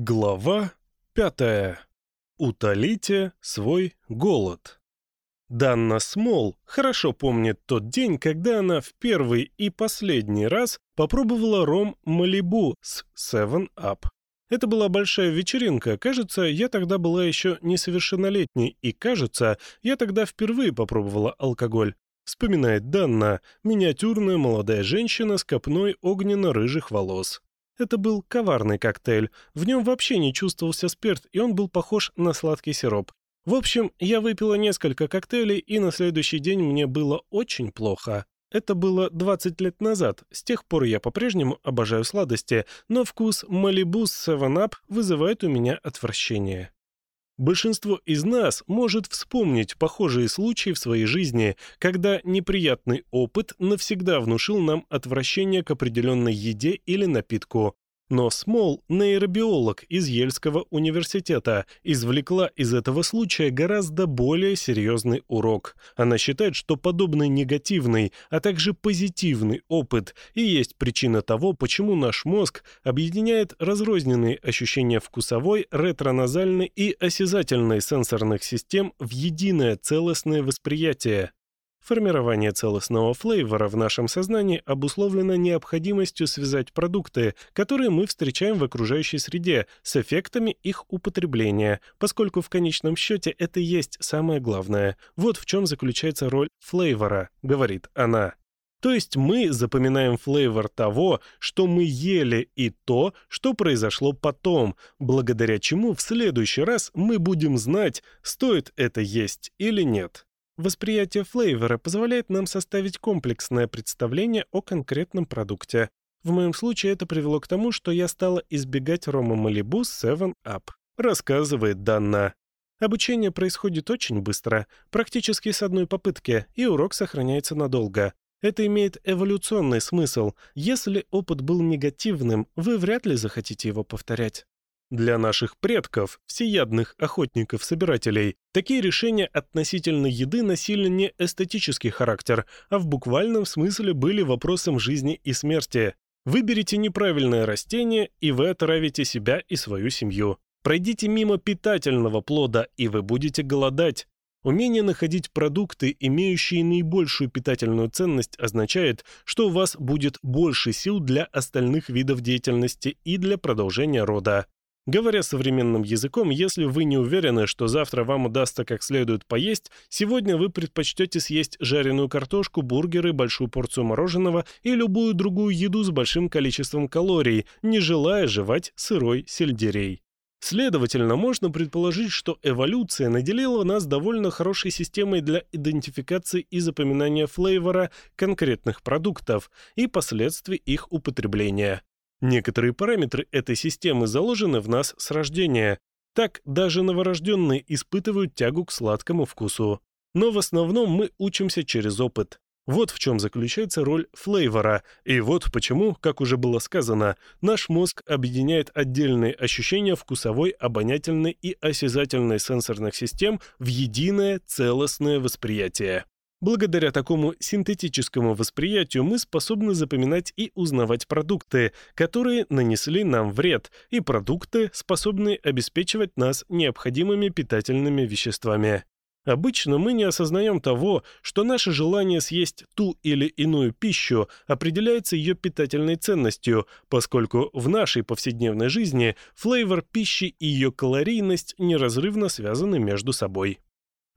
Глава пятая. Утолите свой голод. Данна Смол хорошо помнит тот день, когда она в первый и последний раз попробовала ром Малибу с Seven Up. Это была большая вечеринка, кажется, я тогда была еще несовершеннолетней, и кажется, я тогда впервые попробовала алкоголь. Вспоминает Данна, миниатюрная молодая женщина с копной огненно-рыжих волос. Это был коварный коктейль. В нем вообще не чувствовался спирт, и он был похож на сладкий сироп. В общем, я выпила несколько коктейлей, и на следующий день мне было очень плохо. Это было 20 лет назад. С тех пор я по-прежнему обожаю сладости, но вкус Малибу с 7-Up вызывает у меня отвращение. Большинство из нас может вспомнить похожие случаи в своей жизни, когда неприятный опыт навсегда внушил нам отвращение к определенной еде или напитку, но Смол, нейробиолог из Ельского университета, извлекла из этого случая гораздо более серьезный урок. Она считает, что подобный негативный, а также позитивный опыт и есть причина того, почему наш мозг объединяет разрозненные ощущения вкусовой, ретроназальной и осязательной сенсорных систем в единое целостное восприятие – Формирование целостного флейвора в нашем сознании обусловлено необходимостью связать продукты, которые мы встречаем в окружающей среде, с эффектами их употребления, поскольку в конечном счете это есть самое главное. Вот в чем заключается роль флейвора, говорит она. То есть мы запоминаем флейвор того, что мы ели, и то, что произошло потом, благодаря чему в следующий раз мы будем знать, стоит это есть или нет. Восприятие флейвера позволяет нам составить комплексное представление о конкретном продукте. В моем случае это привело к тому, что я стала избегать рома Малибу 7-Up, рассказывает Данна. Обучение происходит очень быстро, практически с одной попытки, и урок сохраняется надолго. Это имеет эволюционный смысл. Если опыт был негативным, вы вряд ли захотите его повторять. Для наших предков, всеядных охотников-собирателей, такие решения относительно еды носили не эстетический характер, а в буквальном смысле были вопросом жизни и смерти. Выберите неправильное растение, и вы отравите себя и свою семью. Пройдите мимо питательного плода, и вы будете голодать. Умение находить продукты, имеющие наибольшую питательную ценность, означает, что у вас будет больше сил для остальных видов деятельности и для продолжения рода. Говоря современным языком, если вы не уверены, что завтра вам удастся как следует поесть, сегодня вы предпочтете съесть жареную картошку, бургеры, большую порцию мороженого и любую другую еду с большим количеством калорий, не желая жевать сырой сельдерей. Следовательно, можно предположить, что эволюция наделила нас довольно хорошей системой для идентификации и запоминания флейвора конкретных продуктов и последствий их употребления. Некоторые параметры этой системы заложены в нас с рождения. Так даже новорожденные испытывают тягу к сладкому вкусу. Но в основном мы учимся через опыт. Вот в чем заключается роль флейвора, и вот почему, как уже было сказано, наш мозг объединяет отдельные ощущения вкусовой, обонятельной и осязательной сенсорных систем в единое целостное восприятие. Благодаря такому синтетическому восприятию мы способны запоминать и узнавать продукты, которые нанесли нам вред, и продукты, способные обеспечивать нас необходимыми питательными веществами. Обычно мы не осознаем того, что наше желание съесть ту или иную пищу определяется ее питательной ценностью, поскольку в нашей повседневной жизни флейвор пищи и ее калорийность неразрывно связаны между собой.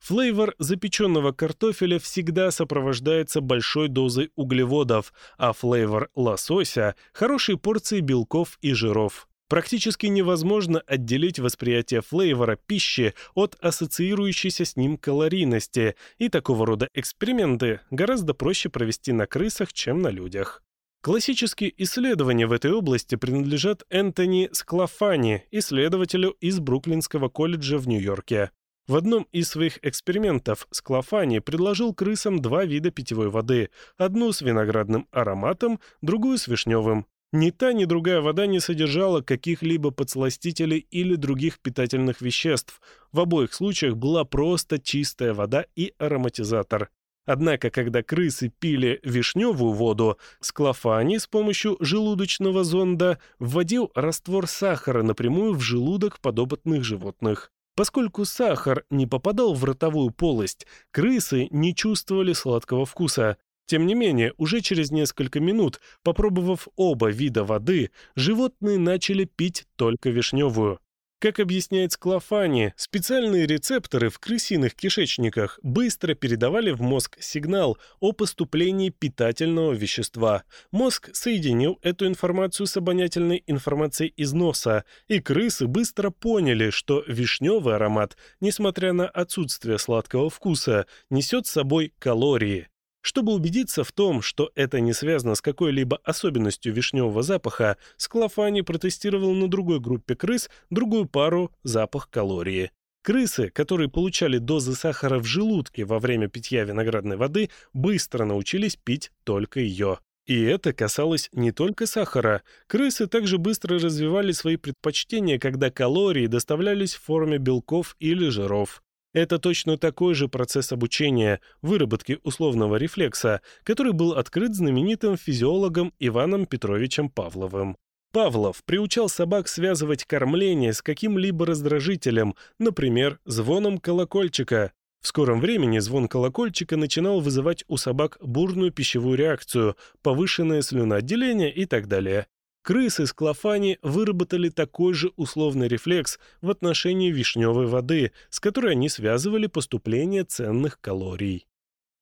Флейвор запеченного картофеля всегда сопровождается большой дозой углеводов, а флейвор лосося – хорошей порцией белков и жиров. Практически невозможно отделить восприятие флейвора пищи от ассоциирующейся с ним калорийности, и такого рода эксперименты гораздо проще провести на крысах, чем на людях. Классические исследования в этой области принадлежат Энтони Склафани, исследователю из Бруклинского колледжа в Нью-Йорке. В одном из своих экспериментов Склофани предложил крысам два вида питьевой воды, одну с виноградным ароматом, другую с вишневым. Ни та, ни другая вода не содержала каких-либо подсластителей или других питательных веществ. В обоих случаях была просто чистая вода и ароматизатор. Однако, когда крысы пили вишневую воду, Склофани с помощью желудочного зонда вводил раствор сахара напрямую в желудок подопытных животных. Поскольку сахар не попадал в ротовую полость, крысы не чувствовали сладкого вкуса. Тем не менее, уже через несколько минут, попробовав оба вида воды, животные начали пить только вишневую. Как объясняет Склофани, специальные рецепторы в крысиных кишечниках быстро передавали в мозг сигнал о поступлении питательного вещества. Мозг соединил эту информацию с обонятельной информацией из носа, и крысы быстро поняли, что вишневый аромат, несмотря на отсутствие сладкого вкуса, несет с собой калории. Чтобы убедиться в том, что это не связано с какой-либо особенностью вишневого запаха, Склофани протестировал на другой группе крыс другую пару запах калории. Крысы, которые получали дозы сахара в желудке во время питья виноградной воды, быстро научились пить только ее. И это касалось не только сахара. Крысы также быстро развивали свои предпочтения, когда калории доставлялись в форме белков или жиров. Это точно такой же процесс обучения, выработки условного рефлекса, который был открыт знаменитым физиологом Иваном Петровичем Павловым. Павлов приучал собак связывать кормление с каким-либо раздражителем, например, звоном колокольчика. В скором времени звон колокольчика начинал вызывать у собак бурную пищевую реакцию, повышенное слюноотделение и так далее. Крысы с клофани выработали такой же условный рефлекс в отношении вишневой воды, с которой они связывали поступление ценных калорий.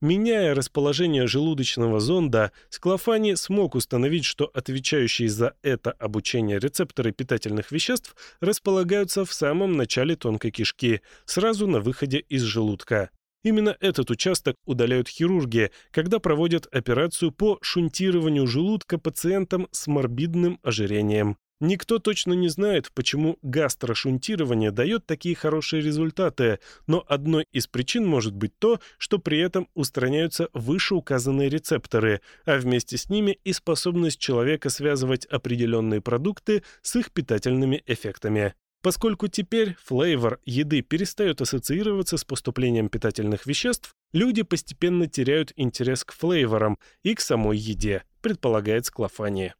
Меняя расположение желудочного зонда, Склофани смог установить, что отвечающие за это обучение рецепторы питательных веществ располагаются в самом начале тонкой кишки, сразу на выходе из желудка. Именно этот участок удаляют хирурги, когда проводят операцию по шунтированию желудка пациентам с морбидным ожирением. Никто точно не знает, почему гастрошунтирование дает такие хорошие результаты, но одной из причин может быть то, что при этом устраняются вышеуказанные рецепторы, а вместе с ними и способность человека связывать определенные продукты с их питательными эффектами. Поскольку теперь флейвор еды перестает ассоциироваться с поступлением питательных веществ, люди постепенно теряют интерес к флейворам и к самой еде, предполагает Склофания.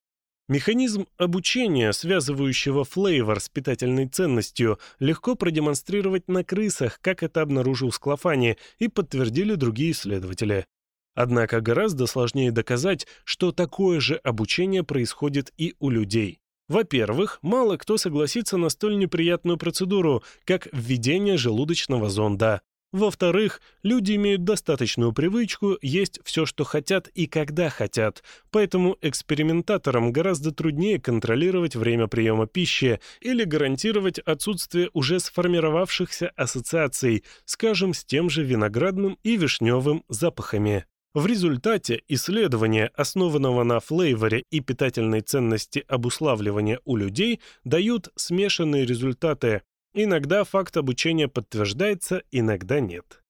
Механизм обучения, связывающего флейвор с питательной ценностью, легко продемонстрировать на крысах, как это обнаружил Склофани и подтвердили другие исследователи. Однако гораздо сложнее доказать, что такое же обучение происходит и у людей. Во-первых, мало кто согласится на столь неприятную процедуру, как введение желудочного зонда. Во-вторых, люди имеют достаточную привычку есть все, что хотят и когда хотят, поэтому экспериментаторам гораздо труднее контролировать время приема пищи или гарантировать отсутствие уже сформировавшихся ассоциаций, скажем, с тем же виноградным и вишневым запахами. В результате исследование, основанного на флейворе и питательной ценности обуславливания у людей, дают смешанные результаты. Иногда факт обучения подтверждается, иногда нет.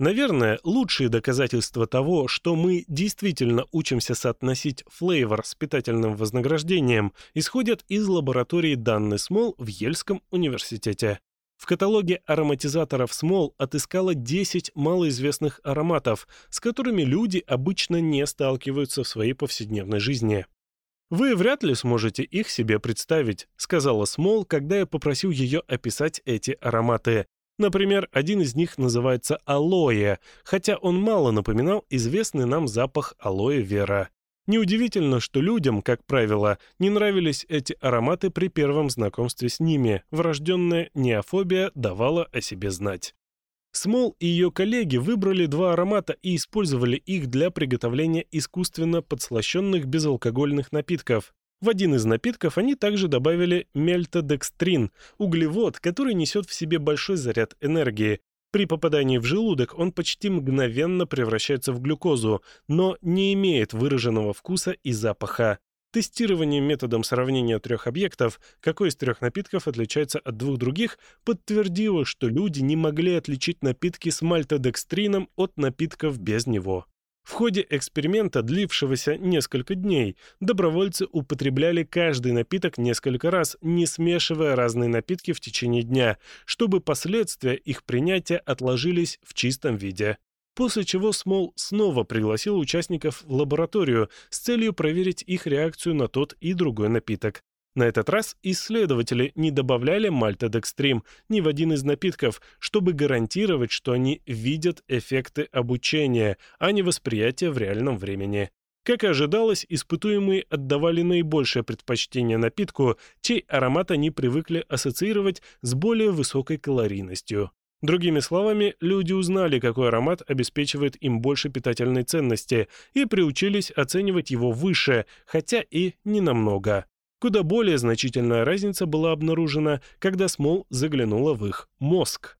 Наверное, лучшие доказательства того, что мы действительно учимся соотносить флейвор с питательным вознаграждением, исходят из лаборатории Данны Смол в Ельском университете. В каталоге ароматизаторов смол отыскала 10 малоизвестных ароматов, с которыми люди обычно не сталкиваются в своей повседневной жизни. «Вы вряд ли сможете их себе представить», — сказала Смол, когда я попросил ее описать эти ароматы. Например, один из них называется алоэ, хотя он мало напоминал известный нам запах алоэ вера. Неудивительно, что людям, как правило, не нравились эти ароматы при первом знакомстве с ними, врожденная неофобия давала о себе знать. Смол и ее коллеги выбрали два аромата и использовали их для приготовления искусственно подслащенных безалкогольных напитков. В один из напитков они также добавили мельтодекстрин – углевод, который несет в себе большой заряд энергии. При попадании в желудок он почти мгновенно превращается в глюкозу, но не имеет выраженного вкуса и запаха. Тестирование методом сравнения трех объектов, какой из трех напитков отличается от двух других, подтвердило, что люди не могли отличить напитки с мальтодекстрином от напитков без него. В ходе эксперимента, длившегося несколько дней, добровольцы употребляли каждый напиток несколько раз, не смешивая разные напитки в течение дня, чтобы последствия их принятия отложились в чистом виде. После чего Смол снова пригласил участников в лабораторию с целью проверить их реакцию на тот и другой напиток. На этот раз исследователи не добавляли мальтодекстрим ни в один из напитков, чтобы гарантировать, что они видят эффекты обучения, а не восприятия в реальном времени. Как и ожидалось, испытуемые отдавали наибольшее предпочтение напитку, чей аромат они привыкли ассоциировать с более высокой калорийностью. Другими словами, люди узнали, какой аромат обеспечивает им больше питательной ценности и приучились оценивать его выше, хотя и не намного. Куда более значительная разница была обнаружена, когда Смол заглянула в их мозг.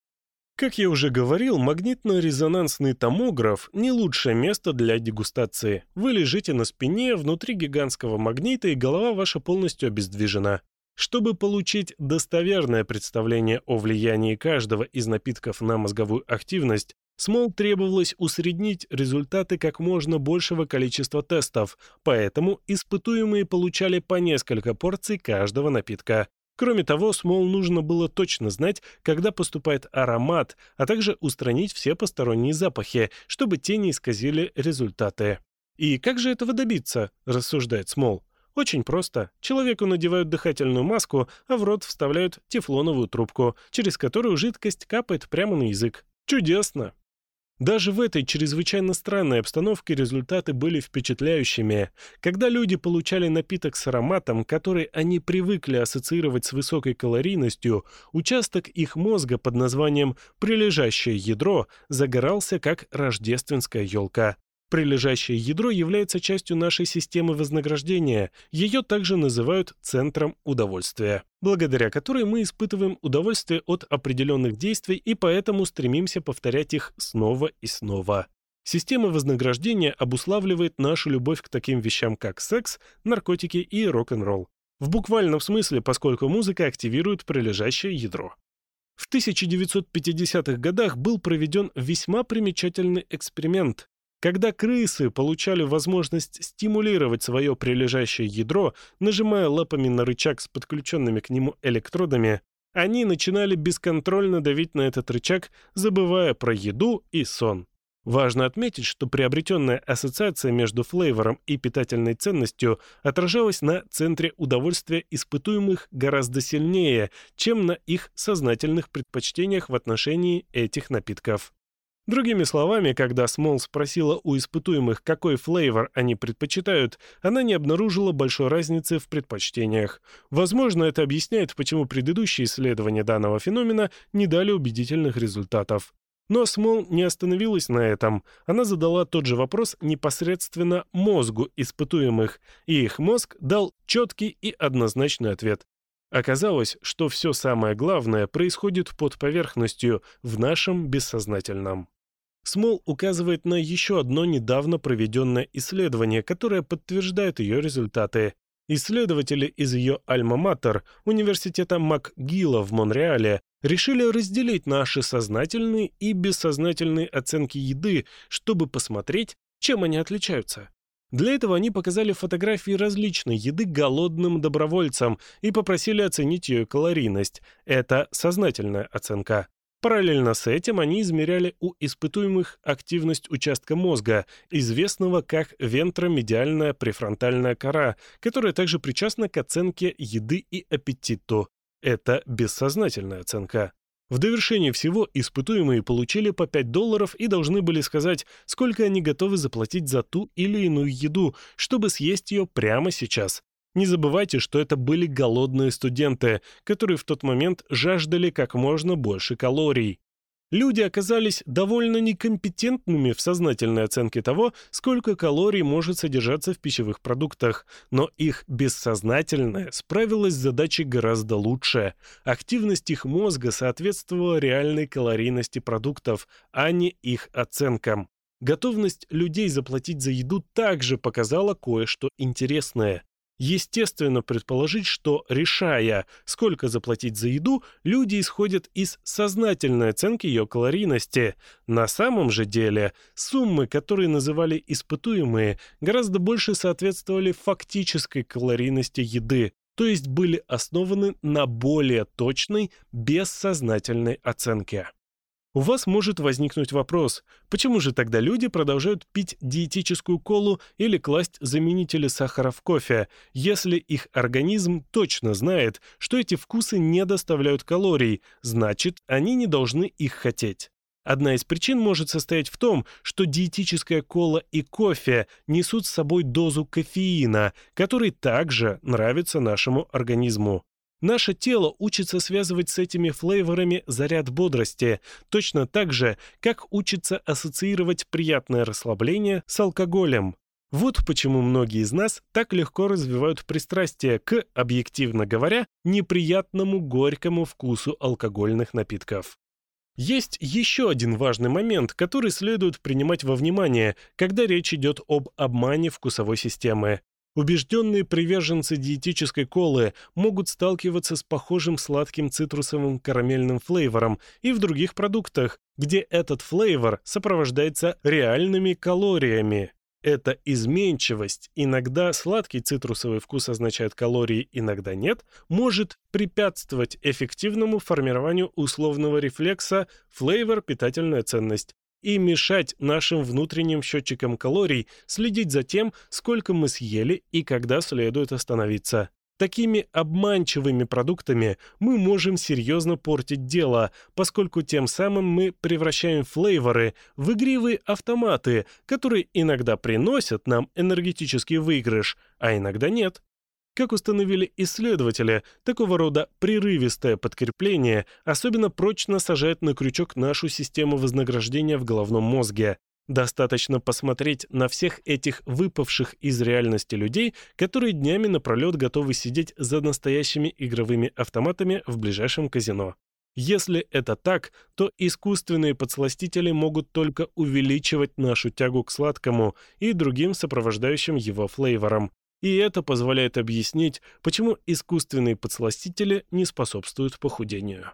Как я уже говорил, магнитно-резонансный томограф – не лучшее место для дегустации. Вы лежите на спине, внутри гигантского магнита, и голова ваша полностью обездвижена. Чтобы получить достоверное представление о влиянии каждого из напитков на мозговую активность, Смол требовалось усреднить результаты как можно большего количества тестов, поэтому испытуемые получали по несколько порций каждого напитка. Кроме того, Смол нужно было точно знать, когда поступает аромат, а также устранить все посторонние запахи, чтобы те не исказили результаты. «И как же этого добиться?» – рассуждает Смол. Очень просто. Человеку надевают дыхательную маску, а в рот вставляют тефлоновую трубку, через которую жидкость капает прямо на язык. Чудесно! Даже в этой чрезвычайно странной обстановке результаты были впечатляющими. Когда люди получали напиток с ароматом, который они привыкли ассоциировать с высокой калорийностью, участок их мозга под названием «прилежащее ядро» загорался как рождественская елка. Прилежащее ядро является частью нашей системы вознаграждения, ее также называют центром удовольствия, благодаря которой мы испытываем удовольствие от определенных действий и поэтому стремимся повторять их снова и снова. Система вознаграждения обуславливает нашу любовь к таким вещам, как секс, наркотики и рок-н-ролл. В буквальном смысле, поскольку музыка активирует прилежащее ядро. В 1950-х годах был проведен весьма примечательный эксперимент, когда крысы получали возможность стимулировать свое прилежащее ядро, нажимая лапами на рычаг с подключенными к нему электродами, они начинали бесконтрольно давить на этот рычаг, забывая про еду и сон. Важно отметить, что приобретенная ассоциация между флейвором и питательной ценностью отражалась на центре удовольствия испытуемых гораздо сильнее, чем на их сознательных предпочтениях в отношении этих напитков. Другими словами, когда Смол спросила у испытуемых, какой флейвор они предпочитают, она не обнаружила большой разницы в предпочтениях. Возможно, это объясняет, почему предыдущие исследования данного феномена не дали убедительных результатов. Но Смол не остановилась на этом. Она задала тот же вопрос непосредственно мозгу испытуемых, и их мозг дал четкий и однозначный ответ. Оказалось, что все самое главное происходит под поверхностью в нашем бессознательном. Смол указывает на еще одно недавно проведенное исследование, которое подтверждает ее результаты. Исследователи из ее альма-матер, университета МакГилла в Монреале, решили разделить наши сознательные и бессознательные оценки еды, чтобы посмотреть, чем они отличаются. Для этого они показали фотографии различной еды голодным добровольцам и попросили оценить ее калорийность. Это сознательная оценка. Параллельно с этим они измеряли у испытуемых активность участка мозга, известного как вентромедиальная префронтальная кора, которая также причастна к оценке еды и аппетиту. Это бессознательная оценка. В довершение всего испытуемые получили по 5 долларов и должны были сказать, сколько они готовы заплатить за ту или иную еду, чтобы съесть ее прямо сейчас. Не забывайте, что это были голодные студенты, которые в тот момент жаждали как можно больше калорий. Люди оказались довольно некомпетентными в сознательной оценке того, сколько калорий может содержаться в пищевых продуктах, но их бессознательное справилось с задачей гораздо лучше. Активность их мозга соответствовала реальной калорийности продуктов, а не их оценкам. Готовность людей заплатить за еду также показала кое-что интересное. Естественно предположить, что, решая, сколько заплатить за еду, люди исходят из сознательной оценки ее калорийности. На самом же деле, суммы, которые называли испытуемые, гораздо больше соответствовали фактической калорийности еды, то есть были основаны на более точной, бессознательной оценке у вас может возникнуть вопрос, почему же тогда люди продолжают пить диетическую колу или класть заменители сахара в кофе, если их организм точно знает, что эти вкусы не доставляют калорий, значит, они не должны их хотеть. Одна из причин может состоять в том, что диетическая кола и кофе несут с собой дозу кофеина, который также нравится нашему организму. Наше тело учится связывать с этими флейворами заряд бодрости, точно так же, как учится ассоциировать приятное расслабление с алкоголем. Вот почему многие из нас так легко развивают пристрастие к, объективно говоря, неприятному горькому вкусу алкогольных напитков. Есть еще один важный момент, который следует принимать во внимание, когда речь идет об обмане вкусовой системы. Убежденные приверженцы диетической колы могут сталкиваться с похожим сладким цитрусовым карамельным флейвором и в других продуктах, где этот флейвор сопровождается реальными калориями. Это изменчивость, иногда сладкий цитрусовый вкус означает калории, иногда нет, может препятствовать эффективному формированию условного рефлекса флейвор – питательная ценность, и мешать нашим внутренним счетчикам калорий следить за тем, сколько мы съели и когда следует остановиться. Такими обманчивыми продуктами мы можем серьезно портить дело, поскольку тем самым мы превращаем флейворы в игривые автоматы, которые иногда приносят нам энергетический выигрыш, а иногда нет. Как установили исследователи, такого рода прерывистое подкрепление особенно прочно сажает на крючок нашу систему вознаграждения в головном мозге. Достаточно посмотреть на всех этих выпавших из реальности людей, которые днями напролет готовы сидеть за настоящими игровыми автоматами в ближайшем казино. Если это так, то искусственные подсластители могут только увеличивать нашу тягу к сладкому и другим сопровождающим его флейворам. И это позволяет объяснить, почему искусственные подсластители не способствуют похудению.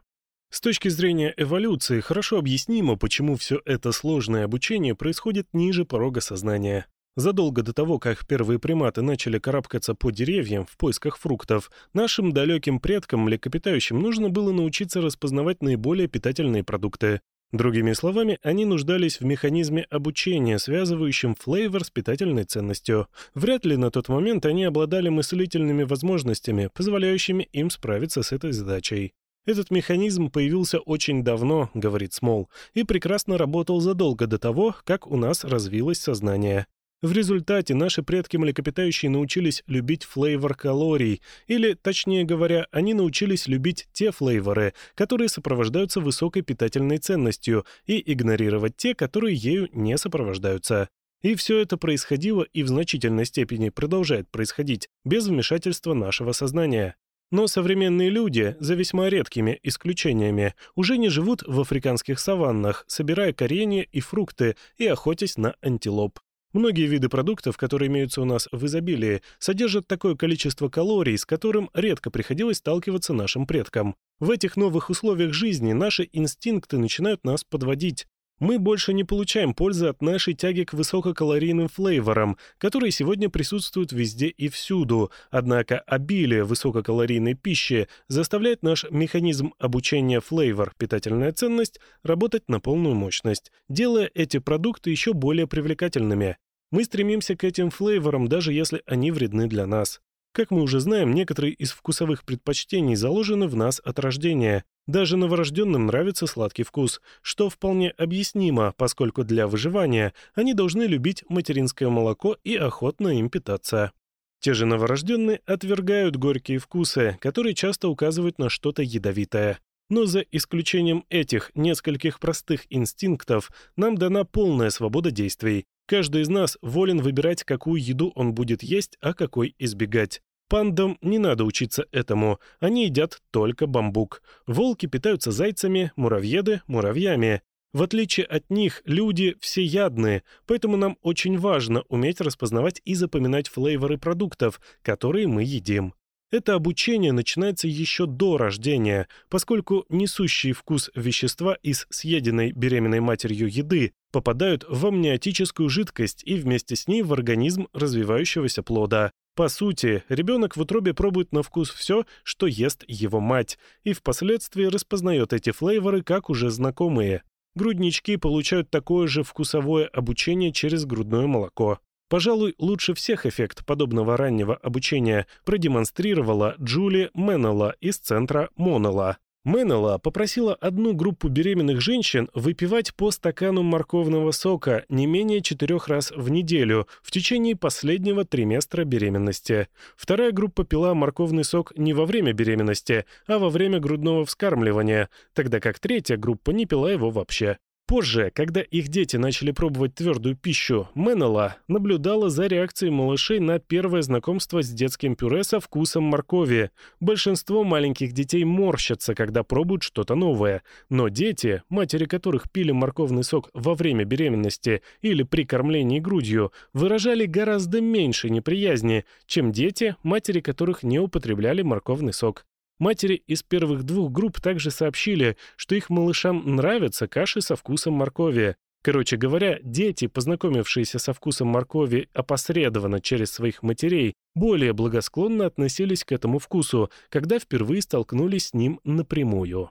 С точки зрения эволюции хорошо объяснимо, почему все это сложное обучение происходит ниже порога сознания. Задолго до того, как первые приматы начали карабкаться по деревьям в поисках фруктов, нашим далеким предкам-млекопитающим нужно было научиться распознавать наиболее питательные продукты. Другими словами, они нуждались в механизме обучения, связывающем флейвор с питательной ценностью. Вряд ли на тот момент они обладали мыслительными возможностями, позволяющими им справиться с этой задачей. Этот механизм появился очень давно, говорит Смол, и прекрасно работал задолго до того, как у нас развилось сознание. В результате наши предки-млекопитающие научились любить флейвор калорий, или, точнее говоря, они научились любить те флейворы, которые сопровождаются высокой питательной ценностью, и игнорировать те, которые ею не сопровождаются. И все это происходило и в значительной степени продолжает происходить без вмешательства нашего сознания. Но современные люди, за весьма редкими исключениями, уже не живут в африканских саваннах, собирая коренья и фрукты и охотясь на антилоп. Многие виды продуктов, которые имеются у нас в изобилии, содержат такое количество калорий, с которым редко приходилось сталкиваться нашим предкам. В этих новых условиях жизни наши инстинкты начинают нас подводить. Мы больше не получаем пользы от нашей тяги к высококалорийным флейворам, которые сегодня присутствуют везде и всюду. Однако обилие высококалорийной пищи заставляет наш механизм обучения флейвор питательная ценность работать на полную мощность, делая эти продукты еще более привлекательными. Мы стремимся к этим флейворам, даже если они вредны для нас. Как мы уже знаем, некоторые из вкусовых предпочтений заложены в нас от рождения. Даже новорожденным нравится сладкий вкус, что вполне объяснимо, поскольку для выживания они должны любить материнское молоко и охотно им питаться. Те же новорожденные отвергают горькие вкусы, которые часто указывают на что-то ядовитое. Но за исключением этих нескольких простых инстинктов нам дана полная свобода действий, Каждый из нас волен выбирать, какую еду он будет есть, а какой избегать. Пандам не надо учиться этому, они едят только бамбук. Волки питаются зайцами, муравьеды – муравьями. В отличие от них, люди всеядные, поэтому нам очень важно уметь распознавать и запоминать флейворы продуктов, которые мы едим. Это обучение начинается еще до рождения, поскольку несущие вкус вещества из съеденной беременной матерью еды попадают в амниотическую жидкость и вместе с ней в организм развивающегося плода. По сути, ребенок в утробе пробует на вкус все, что ест его мать, и впоследствии распознает эти флейворы как уже знакомые. Груднички получают такое же вкусовое обучение через грудное молоко. Пожалуй, лучше всех эффект подобного раннего обучения продемонстрировала Джули Меннелла из центра Монелла. Меннелла попросила одну группу беременных женщин выпивать по стакану морковного сока не менее четырех раз в неделю в течение последнего триместра беременности. Вторая группа пила морковный сок не во время беременности, а во время грудного вскармливания, тогда как третья группа не пила его вообще. Позже, когда их дети начали пробовать твердую пищу, Меннелла наблюдала за реакцией малышей на первое знакомство с детским пюре со вкусом моркови. Большинство маленьких детей морщатся, когда пробуют что-то новое. Но дети, матери которых пили морковный сок во время беременности или при кормлении грудью, выражали гораздо меньше неприязни, чем дети, матери которых не употребляли морковный сок. Матери из первых двух групп также сообщили, что их малышам нравятся каши со вкусом моркови. Короче говоря, дети, познакомившиеся со вкусом моркови опосредованно через своих матерей, более благосклонно относились к этому вкусу, когда впервые столкнулись с ним напрямую.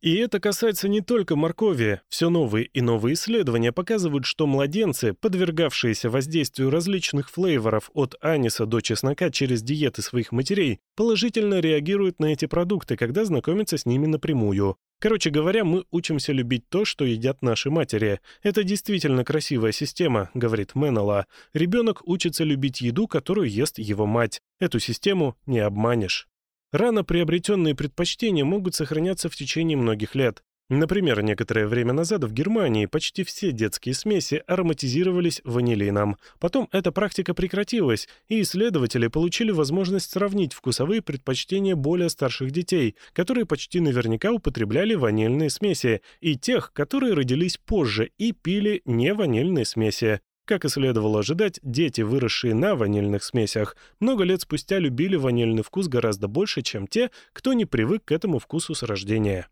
И это касается не только моркови. Все новые и новые исследования показывают, что младенцы, подвергавшиеся воздействию различных флейворов от аниса до чеснока через диеты своих матерей, положительно реагируют на эти продукты, когда знакомятся с ними напрямую. Короче говоря, мы учимся любить то, что едят наши матери. Это действительно красивая система, говорит Меннелла. Ребенок учится любить еду, которую ест его мать. Эту систему не обманешь. Рано приобретенные предпочтения могут сохраняться в течение многих лет. Например, некоторое время назад в Германии почти все детские смеси ароматизировались ванилином. Потом эта практика прекратилась, и исследователи получили возможность сравнить вкусовые предпочтения более старших детей, которые почти наверняка употребляли ванильные смеси, и тех, которые родились позже и пили не ванильные смеси. Как и следовало ожидать, дети, выросшие на ванильных смесях, много лет спустя любили ванильный вкус гораздо больше, чем те, кто не привык к этому вкусу с рождения.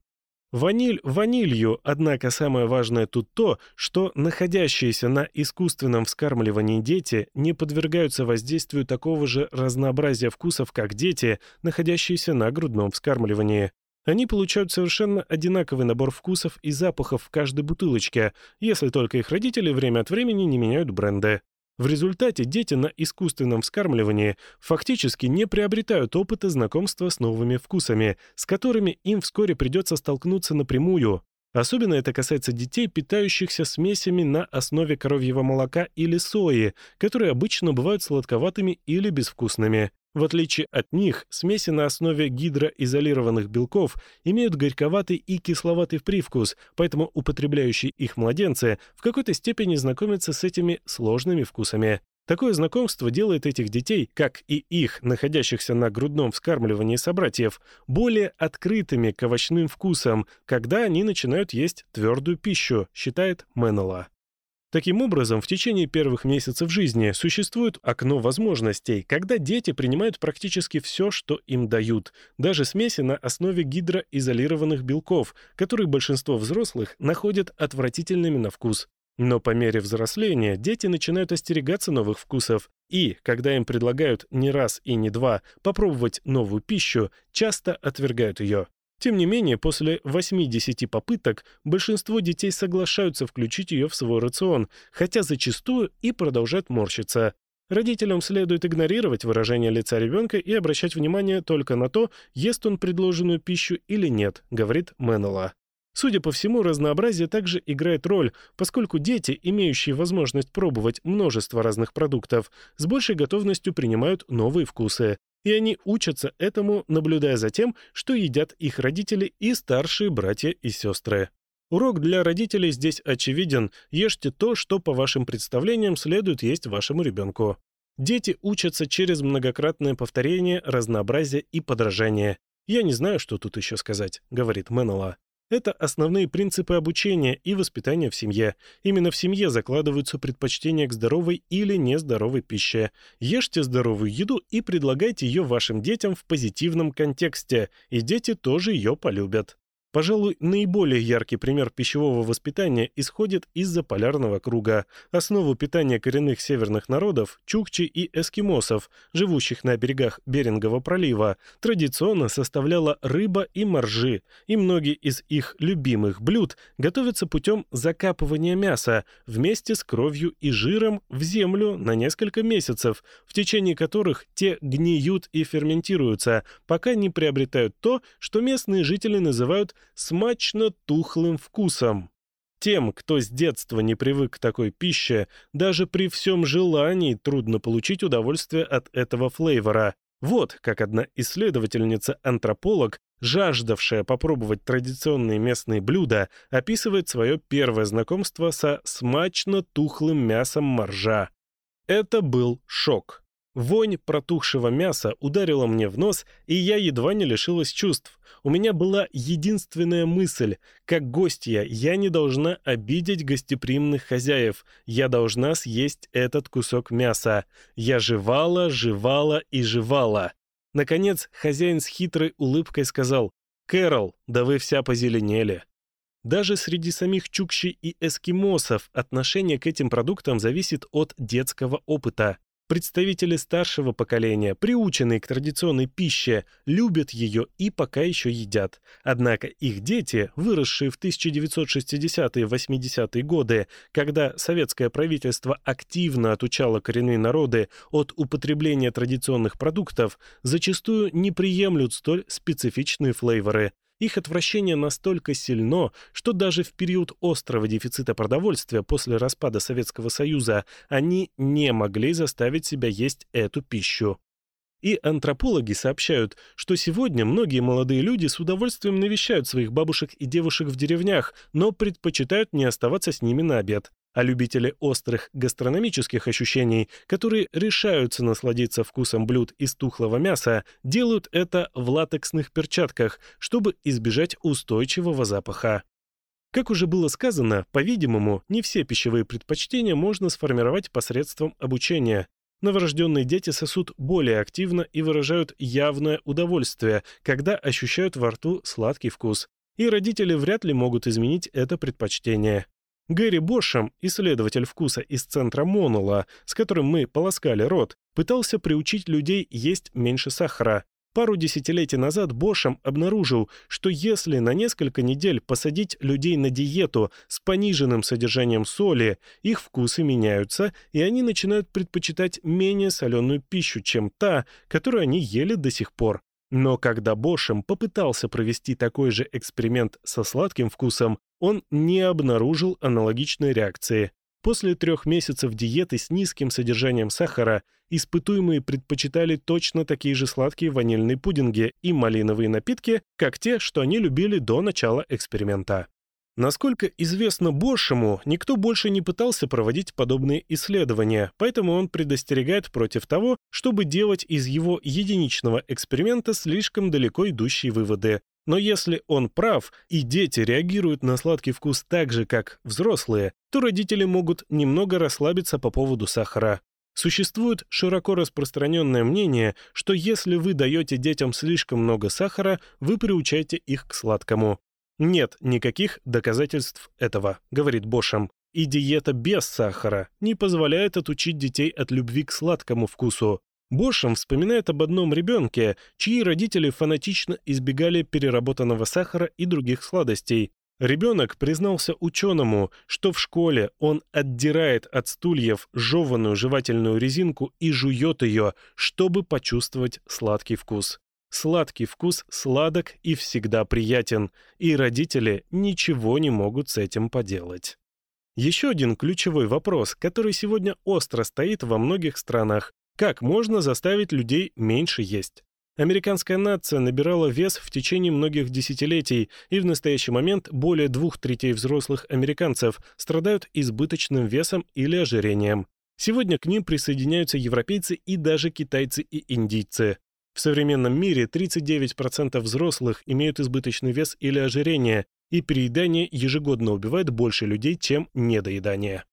Ваниль ванилью, однако самое важное тут то, что находящиеся на искусственном вскармливании дети не подвергаются воздействию такого же разнообразия вкусов, как дети, находящиеся на грудном вскармливании. Они получают совершенно одинаковый набор вкусов и запахов в каждой бутылочке, если только их родители время от времени не меняют бренды. В результате дети на искусственном вскармливании фактически не приобретают опыта знакомства с новыми вкусами, с которыми им вскоре придется столкнуться напрямую. Особенно это касается детей, питающихся смесями на основе коровьего молока или сои, которые обычно бывают сладковатыми или безвкусными. В отличие от них, смеси на основе гидроизолированных белков имеют горьковатый и кисловатый привкус, поэтому употребляющие их младенцы в какой-то степени знакомятся с этими сложными вкусами. Такое знакомство делает этих детей, как и их, находящихся на грудном вскармливании собратьев, более открытыми к овощным вкусам, когда они начинают есть твердую пищу, считает Меннелла. Таким образом, в течение первых месяцев жизни существует окно возможностей, когда дети принимают практически все, что им дают, даже смеси на основе гидроизолированных белков, которые большинство взрослых находят отвратительными на вкус. Но по мере взросления дети начинают остерегаться новых вкусов, и, когда им предлагают не раз и не два попробовать новую пищу, часто отвергают ее. Тем не менее, после 80 попыток большинство детей соглашаются включить ее в свой рацион, хотя зачастую и продолжают морщиться. Родителям следует игнорировать выражение лица ребенка и обращать внимание только на то, ест он предложенную пищу или нет, говорит Меннелла. Судя по всему, разнообразие также играет роль, поскольку дети, имеющие возможность пробовать множество разных продуктов, с большей готовностью принимают новые вкусы и они учатся этому, наблюдая за тем, что едят их родители и старшие братья и сестры. Урок для родителей здесь очевиден. Ешьте то, что, по вашим представлениям, следует есть вашему ребенку. Дети учатся через многократное повторение, разнообразие и подражание. «Я не знаю, что тут еще сказать», — говорит Меннелла. Это основные принципы обучения и воспитания в семье. Именно в семье закладываются предпочтения к здоровой или нездоровой пище. Ешьте здоровую еду и предлагайте ее вашим детям в позитивном контексте, и дети тоже ее полюбят. Пожалуй, наиболее яркий пример пищевого воспитания исходит из-за полярного круга, основу питания коренных северных народов, чукчи и эскимосов, живущих на берегах Берингового пролива, традиционно составляла рыба и моржи, и многие из их любимых блюд готовятся путем закапывания мяса вместе с кровью и жиром в землю на несколько месяцев, в течение которых те гниют и ферментируются, пока не приобретают то, что местные жители называют смачно-тухлым вкусом. Тем, кто с детства не привык к такой пище, даже при всем желании трудно получить удовольствие от этого флейвора. Вот как одна исследовательница-антрополог, жаждавшая попробовать традиционные местные блюда, описывает свое первое знакомство со смачно-тухлым мясом моржа. Это был шок. Вонь протухшего мяса ударила мне в нос, и я едва не лишилась чувств. У меня была единственная мысль. Как гостья, я не должна обидеть гостеприимных хозяев. Я должна съесть этот кусок мяса. Я жевала, жевала и жевала. Наконец, хозяин с хитрой улыбкой сказал, «Кэрол, да вы вся позеленели». Даже среди самих чукчи и эскимосов отношение к этим продуктам зависит от детского опыта. Представители старшего поколения, приученные к традиционной пище, любят ее и пока еще едят. Однако их дети, выросшие в 1960-80-е годы, когда советское правительство активно отучало коренные народы от употребления традиционных продуктов, зачастую не приемлют столь специфичные флейворы. Их отвращение настолько сильно, что даже в период острого дефицита продовольствия после распада Советского Союза они не могли заставить себя есть эту пищу. И антропологи сообщают, что сегодня многие молодые люди с удовольствием навещают своих бабушек и девушек в деревнях, но предпочитают не оставаться с ними на обед а любители острых гастрономических ощущений, которые решаются насладиться вкусом блюд из тухлого мяса, делают это в латексных перчатках, чтобы избежать устойчивого запаха. Как уже было сказано, по-видимому, не все пищевые предпочтения можно сформировать посредством обучения. Новорожденные дети сосут более активно и выражают явное удовольствие, когда ощущают во рту сладкий вкус. И родители вряд ли могут изменить это предпочтение. Гэри Бошем, исследователь вкуса из центра Монола, с которым мы полоскали рот, пытался приучить людей есть меньше сахара. Пару десятилетий назад Бошем обнаружил, что если на несколько недель посадить людей на диету с пониженным содержанием соли, их вкусы меняются, и они начинают предпочитать менее соленую пищу, чем та, которую они ели до сих пор. Но когда Бошем попытался провести такой же эксперимент со сладким вкусом, он не обнаружил аналогичной реакции. После трех месяцев диеты с низким содержанием сахара испытуемые предпочитали точно такие же сладкие ванильные пудинги и малиновые напитки, как те, что они любили до начала эксперимента. Насколько известно Боршему, никто больше не пытался проводить подобные исследования, поэтому он предостерегает против того, чтобы делать из его единичного эксперимента слишком далеко идущие выводы. Но если он прав, и дети реагируют на сладкий вкус так же, как взрослые, то родители могут немного расслабиться по поводу сахара. Существует широко распространенное мнение, что если вы даете детям слишком много сахара, вы приучаете их к сладкому. Нет никаких доказательств этого, говорит Бошем. И диета без сахара не позволяет отучить детей от любви к сладкому вкусу. Бошем вспоминает об одном ребенке, чьи родители фанатично избегали переработанного сахара и других сладостей. Ребенок признался ученому, что в школе он отдирает от стульев жеванную жевательную резинку и жует ее, чтобы почувствовать сладкий вкус. Сладкий вкус сладок и всегда приятен, и родители ничего не могут с этим поделать. Еще один ключевой вопрос, который сегодня остро стоит во многих странах, как можно заставить людей меньше есть? Американская нация набирала вес в течение многих десятилетий, и в настоящий момент более двух третей взрослых американцев страдают избыточным весом или ожирением. Сегодня к ним присоединяются европейцы и даже китайцы и индийцы. В современном мире 39% взрослых имеют избыточный вес или ожирение, и переедание ежегодно убивает больше людей, чем недоедание.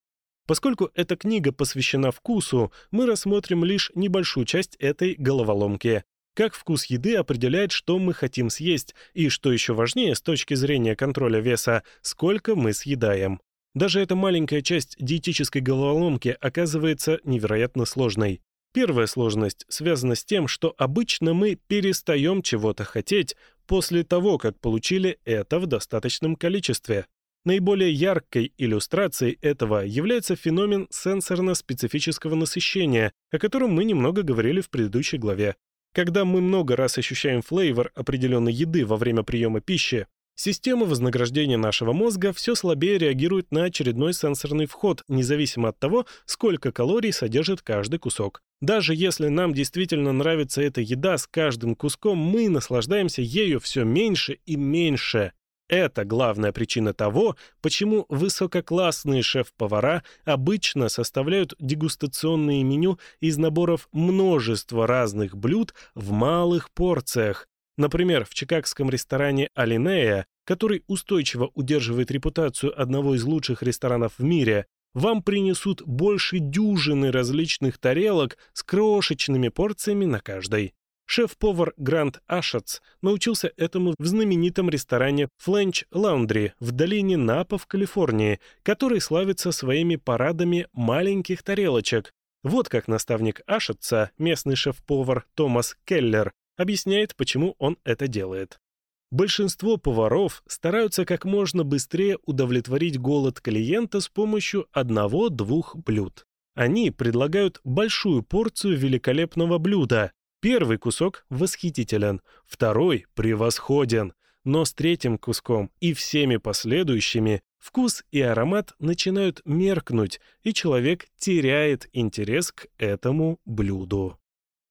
Поскольку эта книга посвящена вкусу, мы рассмотрим лишь небольшую часть этой головоломки. Как вкус еды определяет, что мы хотим съесть, и, что еще важнее с точки зрения контроля веса, сколько мы съедаем. Даже эта маленькая часть диетической головоломки оказывается невероятно сложной. Первая сложность связана с тем, что обычно мы перестаем чего-то хотеть после того, как получили это в достаточном количестве. Наиболее яркой иллюстрацией этого является феномен сенсорно-специфического насыщения, о котором мы немного говорили в предыдущей главе. Когда мы много раз ощущаем флейвор определенной еды во время приема пищи, система вознаграждения нашего мозга все слабее реагирует на очередной сенсорный вход, независимо от того, сколько калорий содержит каждый кусок. Даже если нам действительно нравится эта еда с каждым куском, мы наслаждаемся ею все меньше и меньше. Это главная причина того, почему высококлассные шеф-повара обычно составляют дегустационные меню из наборов множества разных блюд в малых порциях. Например, в чикагском ресторане «Алинея», который устойчиво удерживает репутацию одного из лучших ресторанов в мире, вам принесут больше дюжины различных тарелок с крошечными порциями на каждой. Шеф-повар Грант Ашац научился этому в знаменитом ресторане Flange Laundry в долине Напа в Калифорнии, который славится своими парадами маленьких тарелочек. Вот как наставник Ашатца, местный шеф-повар Томас Келлер, объясняет, почему он это делает. Большинство поваров стараются как можно быстрее удовлетворить голод клиента с помощью одного-двух блюд. Они предлагают большую порцию великолепного блюда, Первый кусок восхитителен, второй превосходен, но с третьим куском и всеми последующими вкус и аромат начинают меркнуть, и человек теряет интерес к этому блюду.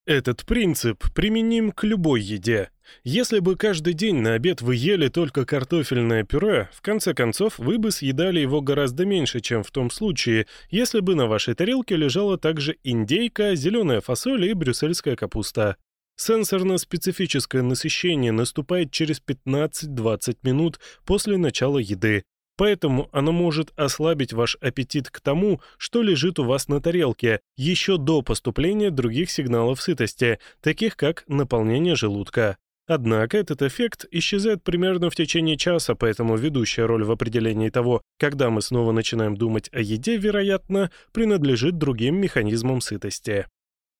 Этот принцип применим к любой еде. Если бы каждый день на обед вы ели только картофельное пюре, в конце концов вы бы съедали его гораздо меньше, чем в том случае, если бы на вашей тарелке лежала также индейка, зеленая фасоль и брюссельская капуста. Сенсорно-специфическое насыщение наступает через 15-20 минут после начала еды, Поэтому оно может ослабить ваш аппетит к тому, что лежит у вас на тарелке, еще до поступления других сигналов сытости, таких как наполнение желудка. Однако этот эффект исчезает примерно в течение часа, поэтому ведущая роль в определении того, когда мы снова начинаем думать о еде, вероятно, принадлежит другим механизмам сытости.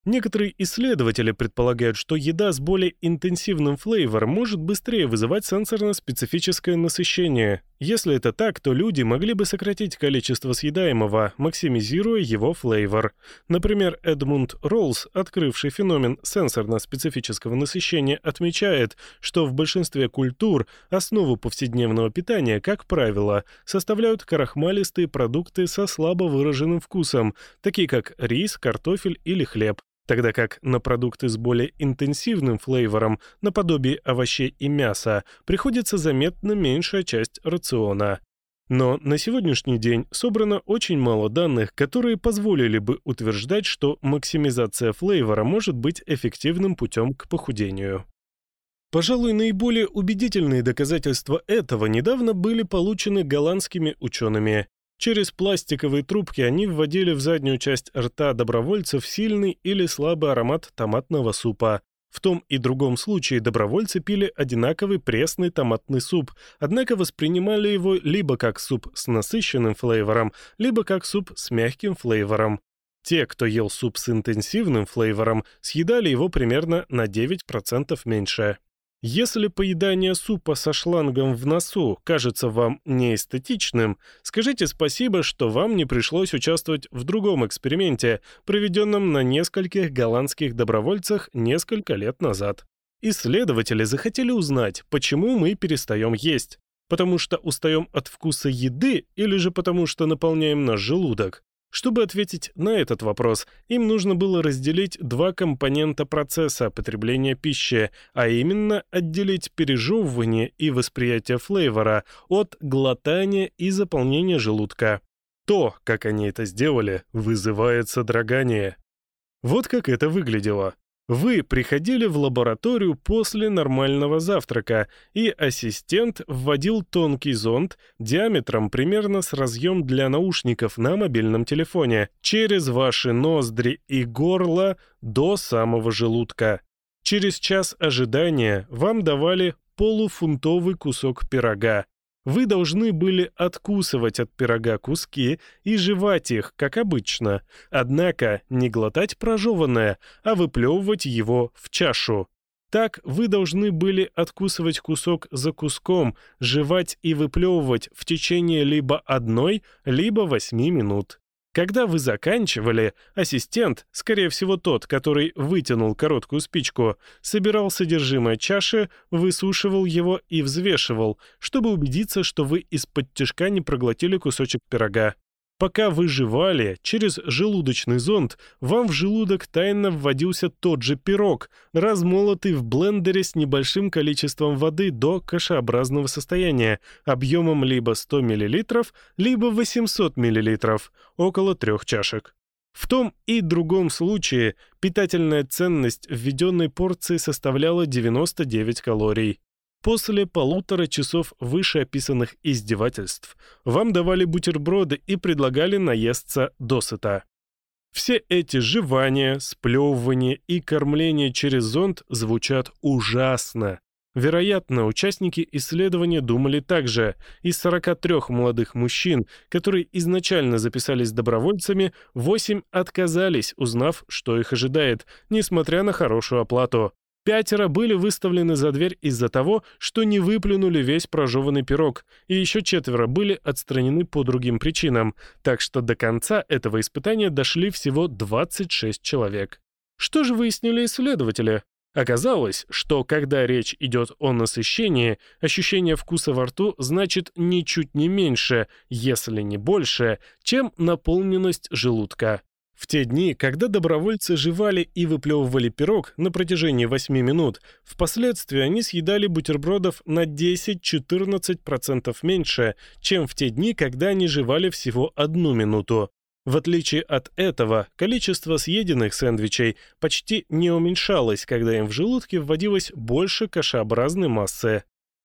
Некоторые исследователи предполагают, что еда с более интенсивным флейвором может быстрее вызывать сенсорно-специфическое насыщение. Если это так, то люди могли бы сократить количество съедаемого, максимизируя его флейвор. Например, Эдмунд Роллс, открывший феномен сенсорно-специфического насыщения, отмечает, что в большинстве культур основу повседневного питания, как правило, составляют крахмалистые продукты со слабо выраженным вкусом, такие как рис, картофель или хлеб тогда как на продукты с более интенсивным флейвором, наподобие овощей и мяса, приходится заметно меньшая часть рациона. Но на сегодняшний день собрано очень мало данных, которые позволили бы утверждать, что максимизация флейвора может быть эффективным путем к похудению. Пожалуй, наиболее убедительные доказательства этого недавно были получены голландскими учеными Через пластиковые трубки они вводили в заднюю часть рта добровольцев сильный или слабый аромат томатного супа. В том и другом случае добровольцы пили одинаковый пресный томатный суп, однако воспринимали его либо как суп с насыщенным флейвором, либо как суп с мягким флейвором. Те, кто ел суп с интенсивным флейвором, съедали его примерно на 9% меньше. Если поедание супа со шлангом в носу кажется вам неэстетичным, скажите спасибо, что вам не пришлось участвовать в другом эксперименте, проведенном на нескольких голландских добровольцах несколько лет назад. Исследователи захотели узнать, почему мы перестаем есть. Потому что устаем от вкуса еды или же потому что наполняем наш желудок. Чтобы ответить на этот вопрос, им нужно было разделить два компонента процесса потребления пищи, а именно отделить пережевывание и восприятие флейвора от глотания и заполнения желудка. То, как они это сделали, вызывает содрогание. Вот как это выглядело. Вы приходили в лабораторию после нормального завтрака, и ассистент вводил тонкий зонд диаметром примерно с разъем для наушников на мобильном телефоне через ваши ноздри и горло до самого желудка. Через час ожидания вам давали полуфунтовый кусок пирога, вы должны были откусывать от пирога куски и жевать их, как обычно, однако не глотать прожеванное, а выплевывать его в чашу. Так вы должны были откусывать кусок за куском, жевать и выплевывать в течение либо одной, либо восьми минут. Когда вы заканчивали, ассистент, скорее всего тот, который вытянул короткую спичку, собирал содержимое чаши, высушивал его и взвешивал, чтобы убедиться, что вы из-под тяжка не проглотили кусочек пирога. Пока вы жевали, через желудочный зонд вам в желудок тайно вводился тот же пирог, размолотый в блендере с небольшим количеством воды до кашеобразного состояния, объемом либо 100 мл, либо 800 мл, около трех чашек. В том и другом случае питательная ценность введенной порции составляла 99 калорий. После полутора часов вышеописанных издевательств вам давали бутерброды и предлагали наесться досыта. Все эти жевания, сплевывания и кормление через зонт звучат ужасно. Вероятно, участники исследования думали также. Из 43 молодых мужчин, которые изначально записались добровольцами, 8 отказались, узнав, что их ожидает, несмотря на хорошую оплату. Пятеро были выставлены за дверь из-за того, что не выплюнули весь прожеванный пирог, и еще четверо были отстранены по другим причинам, так что до конца этого испытания дошли всего 26 человек. Что же выяснили исследователи? Оказалось, что когда речь идет о насыщении, ощущение вкуса во рту значит ничуть не меньше, если не больше, чем наполненность желудка. В те дни, когда добровольцы жевали и выплевывали пирог на протяжении 8 минут, впоследствии они съедали бутербродов на 10-14% меньше, чем в те дни, когда они жевали всего одну минуту. В отличие от этого, количество съеденных сэндвичей почти не уменьшалось, когда им в желудке вводилось больше кашеобразной массы.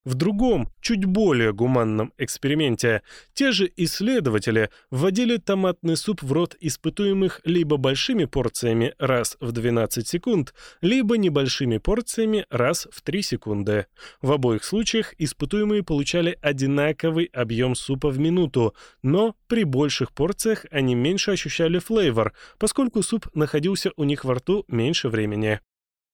В другом, чуть более гуманном эксперименте те же исследователи вводили томатный суп в рот испытуемых либо большими порциями раз в 12 секунд, либо небольшими порциями раз в 3 секунды. В обоих случаях испытуемые получали одинаковый объем супа в минуту, но при больших порциях они меньше ощущали флейвор, поскольку суп находился у них во рту меньше времени.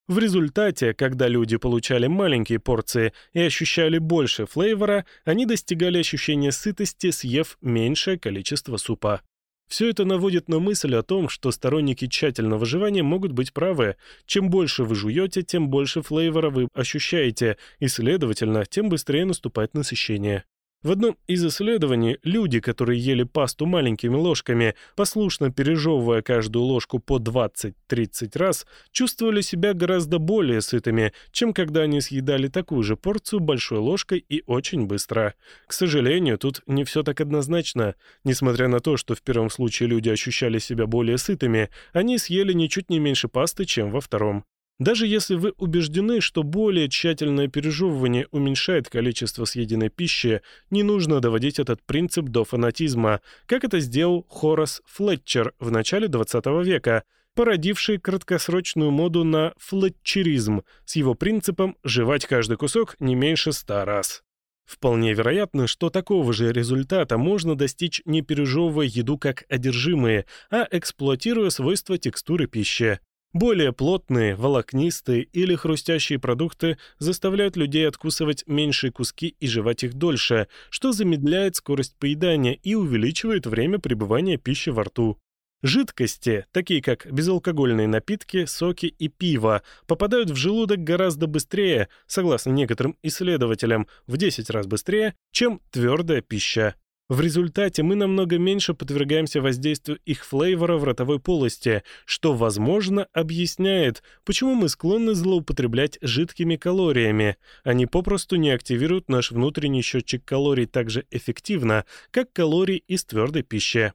В результате, когда люди получали маленькие порции и ощущали больше флейвора, они достигали ощущения сытости, съев меньшее количество супа. Все это наводит на мысль о том, что сторонники тщательного жевания могут быть правы. Чем больше вы жуете, тем больше флейвора вы ощущаете, и, следовательно, тем быстрее наступает насыщение. В одном из исследований люди, которые ели пасту маленькими ложками, послушно пережевывая каждую ложку по 20-30 раз, чувствовали себя гораздо более сытыми, чем когда они съедали такую же порцию большой ложкой и очень быстро. К сожалению, тут не все так однозначно. Несмотря на то, что в первом случае люди ощущали себя более сытыми, они съели ничуть не меньше пасты, чем во втором. Даже если вы убеждены, что более тщательное пережевывание уменьшает количество съеденной пищи, не нужно доводить этот принцип до фанатизма, как это сделал Хорас Флетчер в начале 20 века, породивший краткосрочную моду на флетчеризм с его принципом «жевать каждый кусок не меньше ста раз». Вполне вероятно, что такого же результата можно достичь, не пережевывая еду как одержимые, а эксплуатируя свойства текстуры пищи. Более плотные, волокнистые или хрустящие продукты заставляют людей откусывать меньшие куски и жевать их дольше, что замедляет скорость поедания и увеличивает время пребывания пищи во рту. Жидкости, такие как безалкогольные напитки, соки и пиво, попадают в желудок гораздо быстрее, согласно некоторым исследователям, в 10 раз быстрее, чем твердая пища. В результате мы намного меньше подвергаемся воздействию их флейвора в ротовой полости, что, возможно, объясняет, почему мы склонны злоупотреблять жидкими калориями. Они попросту не активируют наш внутренний счетчик калорий так же эффективно, как калории из твердой пищи.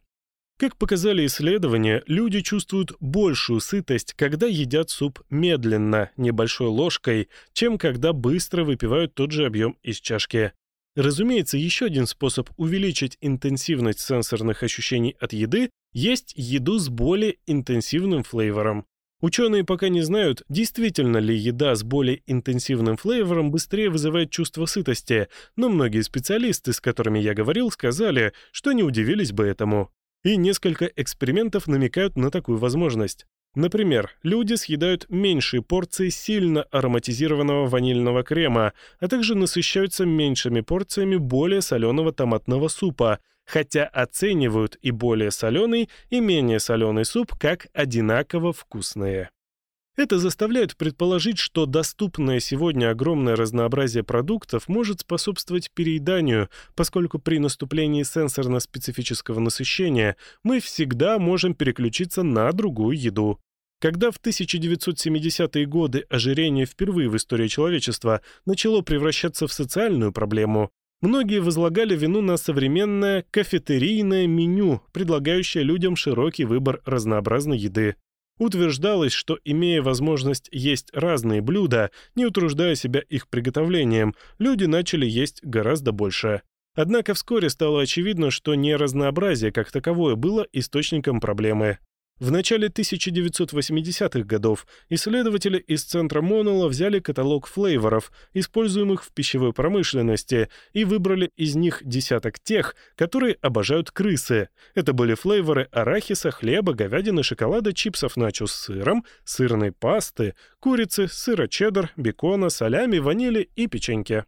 Как показали исследования, люди чувствуют большую сытость, когда едят суп медленно, небольшой ложкой, чем когда быстро выпивают тот же объем из чашки. Разумеется, еще один способ увеличить интенсивность сенсорных ощущений от еды есть еду с более интенсивным флейвором. Ученые пока не знают, действительно ли еда с более интенсивным флейвором быстрее вызывает чувство сытости, но многие специалисты, с которыми я говорил, сказали, что не удивились бы этому. И несколько экспериментов намекают на такую возможность. Например, люди съедают меньшие порции сильно ароматизированного ванильного крема, а также насыщаются меньшими порциями более соленого томатного супа, хотя оценивают и более соленый, и менее соленый суп как одинаково вкусные. Это заставляет предположить, что доступное сегодня огромное разнообразие продуктов может способствовать перееданию, поскольку при наступлении сенсорно-специфического насыщения мы всегда можем переключиться на другую еду. Когда в 1970-е годы ожирение впервые в истории человечества начало превращаться в социальную проблему, многие возлагали вину на современное кафетерийное меню, предлагающее людям широкий выбор разнообразной еды утверждалось, что, имея возможность есть разные блюда, не утруждая себя их приготовлением, люди начали есть гораздо больше. Однако вскоре стало очевидно, что не разнообразие как таковое было источником проблемы. В начале 1980-х годов исследователи из центра Монола взяли каталог флейворов, используемых в пищевой промышленности, и выбрали из них десяток тех, которые обожают крысы. Это были флейворы арахиса, хлеба, говядины, шоколада, чипсов начо с сыром, сырной пасты, курицы, сыра чеддер, бекона, солями, ванили и печеньки.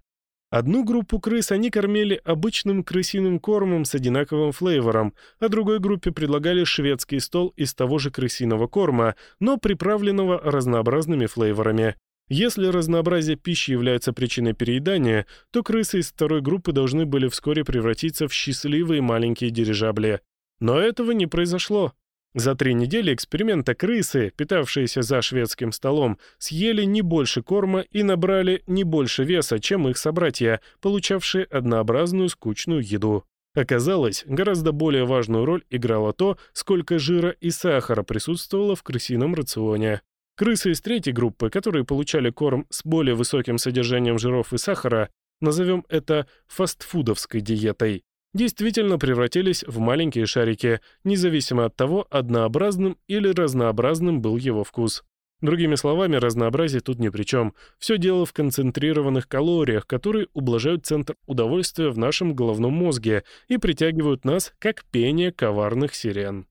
Одну группу крыс они кормили обычным крысиным кормом с одинаковым флейвором, а другой группе предлагали шведский стол из того же крысиного корма, но приправленного разнообразными флейворами. Если разнообразие пищи является причиной переедания, то крысы из второй группы должны были вскоре превратиться в счастливые маленькие дирижабли. Но этого не произошло. За три недели эксперимента крысы, питавшиеся за шведским столом, съели не больше корма и набрали не больше веса, чем их собратья, получавшие однообразную скучную еду. Оказалось, гораздо более важную роль играло то, сколько жира и сахара присутствовало в крысином рационе. Крысы из третьей группы, которые получали корм с более высоким содержанием жиров и сахара, назовем это фастфудовской диетой, действительно превратились в маленькие шарики, независимо от того, однообразным или разнообразным был его вкус. Другими словами, разнообразие тут ни при чем. Все дело в концентрированных калориях, которые ублажают центр удовольствия в нашем головном мозге и притягивают нас, как пение коварных сирен.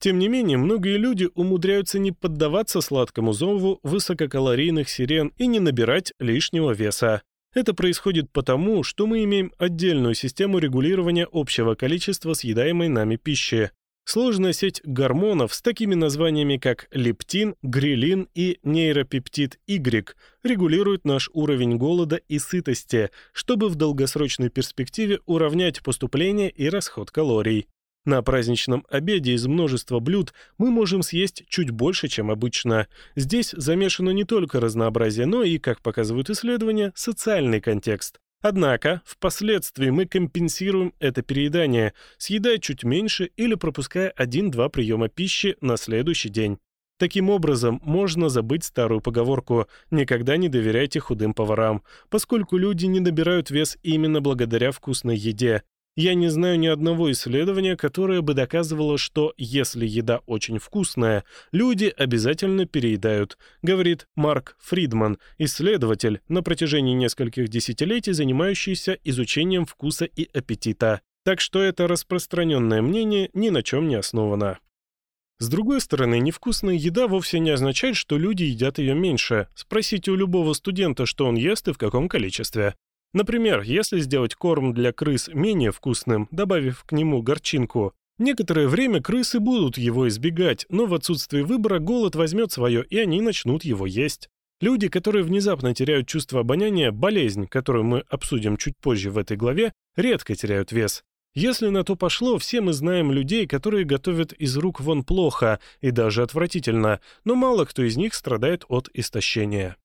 Тем не менее, многие люди умудряются не поддаваться сладкому зову высококалорийных сирен и не набирать лишнего веса. Это происходит потому, что мы имеем отдельную систему регулирования общего количества съедаемой нами пищи. Сложная сеть гормонов с такими названиями, как лептин, грилин и нейропептид Y, регулирует наш уровень голода и сытости, чтобы в долгосрочной перспективе уравнять поступление и расход калорий. На праздничном обеде из множества блюд мы можем съесть чуть больше, чем обычно. Здесь замешано не только разнообразие, но и, как показывают исследования, социальный контекст. Однако, впоследствии мы компенсируем это переедание, съедая чуть меньше или пропуская 1-2 приема пищи на следующий день. Таким образом, можно забыть старую поговорку «никогда не доверяйте худым поварам», поскольку люди не набирают вес именно благодаря вкусной еде. Я не знаю ни одного исследования, которое бы доказывало, что если еда очень вкусная, люди обязательно переедают, говорит Марк Фридман, исследователь, на протяжении нескольких десятилетий занимающийся изучением вкуса и аппетита. Так что это распространенное мнение ни на чем не основано. С другой стороны, невкусная еда вовсе не означает, что люди едят ее меньше. Спросите у любого студента, что он ест и в каком количестве. Например, если сделать корм для крыс менее вкусным, добавив к нему горчинку, некоторое время крысы будут его избегать, но в отсутствие выбора голод возьмет свое, и они начнут его есть. Люди, которые внезапно теряют чувство обоняния, болезнь, которую мы обсудим чуть позже в этой главе, редко теряют вес. Если на то пошло, все мы знаем людей, которые готовят из рук вон плохо и даже отвратительно, но мало кто из них страдает от истощения.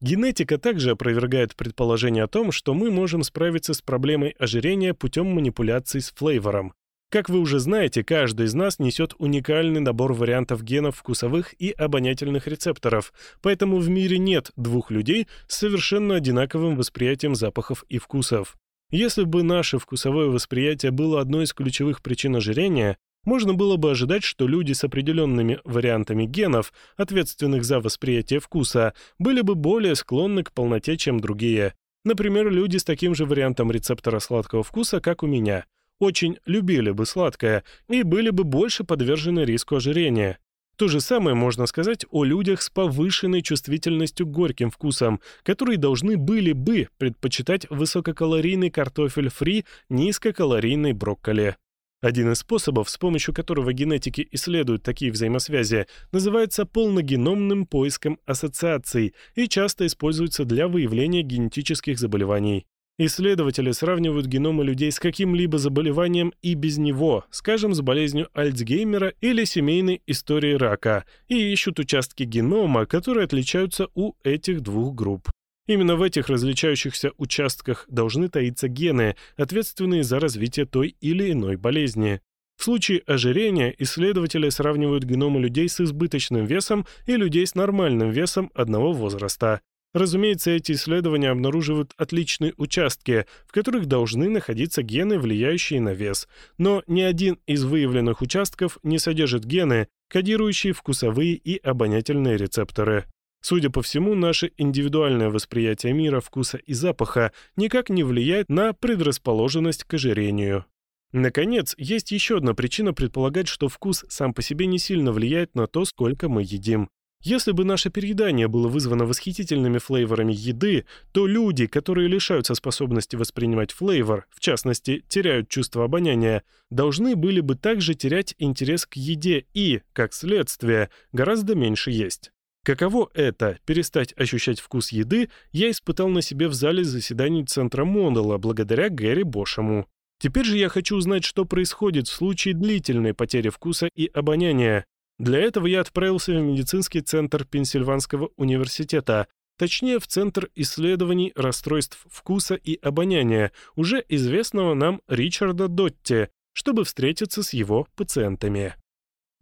Генетика также опровергает предположение о том, что мы можем справиться с проблемой ожирения путем манипуляций с флейвором. Как вы уже знаете, каждый из нас несет уникальный набор вариантов генов вкусовых и обонятельных рецепторов, поэтому в мире нет двух людей с совершенно одинаковым восприятием запахов и вкусов. Если бы наше вкусовое восприятие было одной из ключевых причин ожирения, можно было бы ожидать, что люди с определенными вариантами генов, ответственных за восприятие вкуса, были бы более склонны к полноте, чем другие. Например, люди с таким же вариантом рецептора сладкого вкуса, как у меня, очень любили бы сладкое и были бы больше подвержены риску ожирения. То же самое можно сказать о людях с повышенной чувствительностью к горьким вкусам, которые должны были бы предпочитать высококалорийный картофель фри низкокалорийной брокколи. Один из способов, с помощью которого генетики исследуют такие взаимосвязи, называется полногеномным поиском ассоциаций и часто используется для выявления генетических заболеваний. Исследователи сравнивают геномы людей с каким-либо заболеванием и без него, скажем, с болезнью Альцгеймера или семейной историей рака, и ищут участки генома, которые отличаются у этих двух групп. Именно в этих различающихся участках должны таиться гены, ответственные за развитие той или иной болезни. В случае ожирения исследователи сравнивают геномы людей с избыточным весом и людей с нормальным весом одного возраста. Разумеется, эти исследования обнаруживают отличные участки, в которых должны находиться гены, влияющие на вес. Но ни один из выявленных участков не содержит гены, кодирующие вкусовые и обонятельные рецепторы. Судя по всему, наше индивидуальное восприятие мира, вкуса и запаха никак не влияет на предрасположенность к ожирению. Наконец, есть еще одна причина предполагать, что вкус сам по себе не сильно влияет на то, сколько мы едим. Если бы наше переедание было вызвано восхитительными флейворами еды, то люди, которые лишаются способности воспринимать флейвор, в частности, теряют чувство обоняния, должны были бы также терять интерес к еде и, как следствие, гораздо меньше есть. Каково это – перестать ощущать вкус еды, я испытал на себе в зале заседаний Центра Мондала благодаря Гэри Бошему. Теперь же я хочу узнать, что происходит в случае длительной потери вкуса и обоняния. Для этого я отправился в медицинский центр Пенсильванского университета, точнее в Центр исследований расстройств вкуса и обоняния, уже известного нам Ричарда Дотти, чтобы встретиться с его пациентами.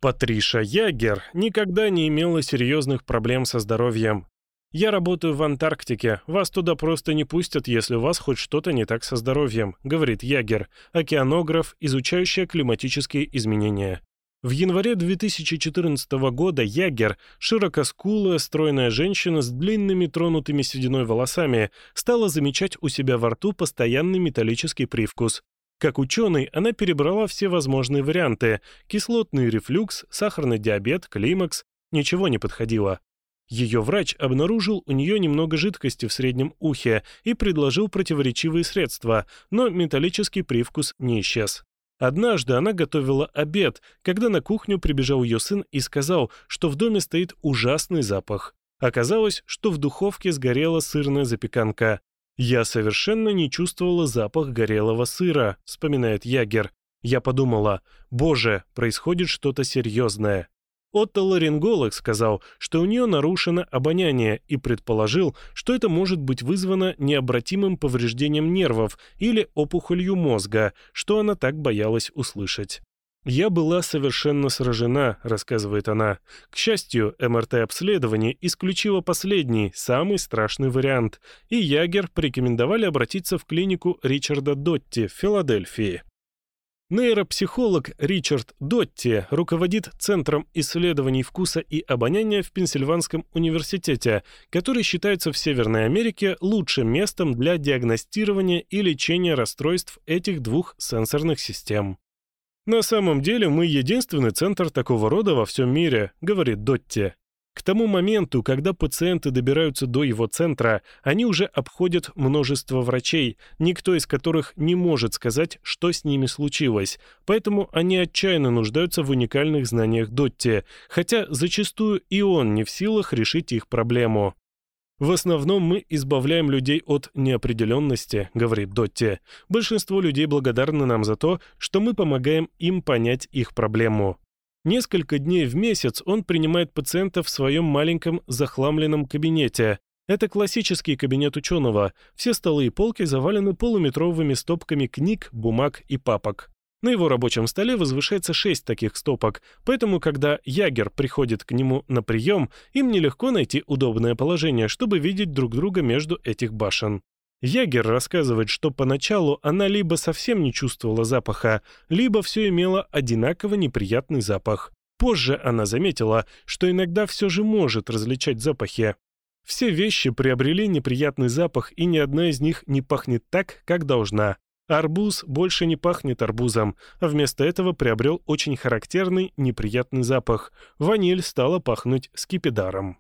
Патриша Ягер никогда не имела серьезных проблем со здоровьем. «Я работаю в Антарктике, вас туда просто не пустят, если у вас хоть что-то не так со здоровьем», говорит Ягер, океанограф, изучающая климатические изменения. В январе 2014 года Ягер, широкоскулая, стройная женщина с длинными тронутыми сединой волосами, стала замечать у себя во рту постоянный металлический привкус. Как ученый, она перебрала все возможные варианты – кислотный рефлюкс, сахарный диабет, климакс. Ничего не подходило. Ее врач обнаружил у нее немного жидкости в среднем ухе и предложил противоречивые средства, но металлический привкус не исчез. Однажды она готовила обед, когда на кухню прибежал ее сын и сказал, что в доме стоит ужасный запах. Оказалось, что в духовке сгорела сырная запеканка. «Я совершенно не чувствовала запах горелого сыра», — вспоминает Ягер. «Я подумала, боже, происходит что-то серьезное». Отоларинголог сказал, что у нее нарушено обоняние и предположил, что это может быть вызвано необратимым повреждением нервов или опухолью мозга, что она так боялась услышать. «Я была совершенно сражена», — рассказывает она. «К счастью, МРТ-обследование исключило последний, самый страшный вариант, и Ягер порекомендовали обратиться в клинику Ричарда Дотти в Филадельфии». Нейропсихолог Ричард Дотти руководит Центром исследований вкуса и обоняния в Пенсильванском университете, который считается в Северной Америке лучшим местом для диагностирования и лечения расстройств этих двух сенсорных систем. На самом деле мы единственный центр такого рода во всем мире, говорит Дотти. К тому моменту, когда пациенты добираются до его центра, они уже обходят множество врачей, никто из которых не может сказать, что с ними случилось. Поэтому они отчаянно нуждаются в уникальных знаниях Дотти, хотя зачастую и он не в силах решить их проблему. В основном мы избавляем людей от неопределенности, говорит Дотти. Большинство людей благодарны нам за то, что мы помогаем им понять их проблему. Несколько дней в месяц он принимает пациентов в своем маленьком захламленном кабинете. Это классический кабинет ученого. Все столы и полки завалены полуметровыми стопками книг, бумаг и папок. На его рабочем столе возвышается шесть таких стопок, поэтому, когда ягер приходит к нему на прием, им нелегко найти удобное положение, чтобы видеть друг друга между этих башен. Ягер рассказывает, что поначалу она либо совсем не чувствовала запаха, либо все имело одинаково неприятный запах. Позже она заметила, что иногда все же может различать запахи. Все вещи приобрели неприятный запах, и ни одна из них не пахнет так, как должна. Арбуз больше не пахнет арбузом, а вместо этого приобрел очень характерный неприятный запах. Ваниль стала пахнуть скипидаром.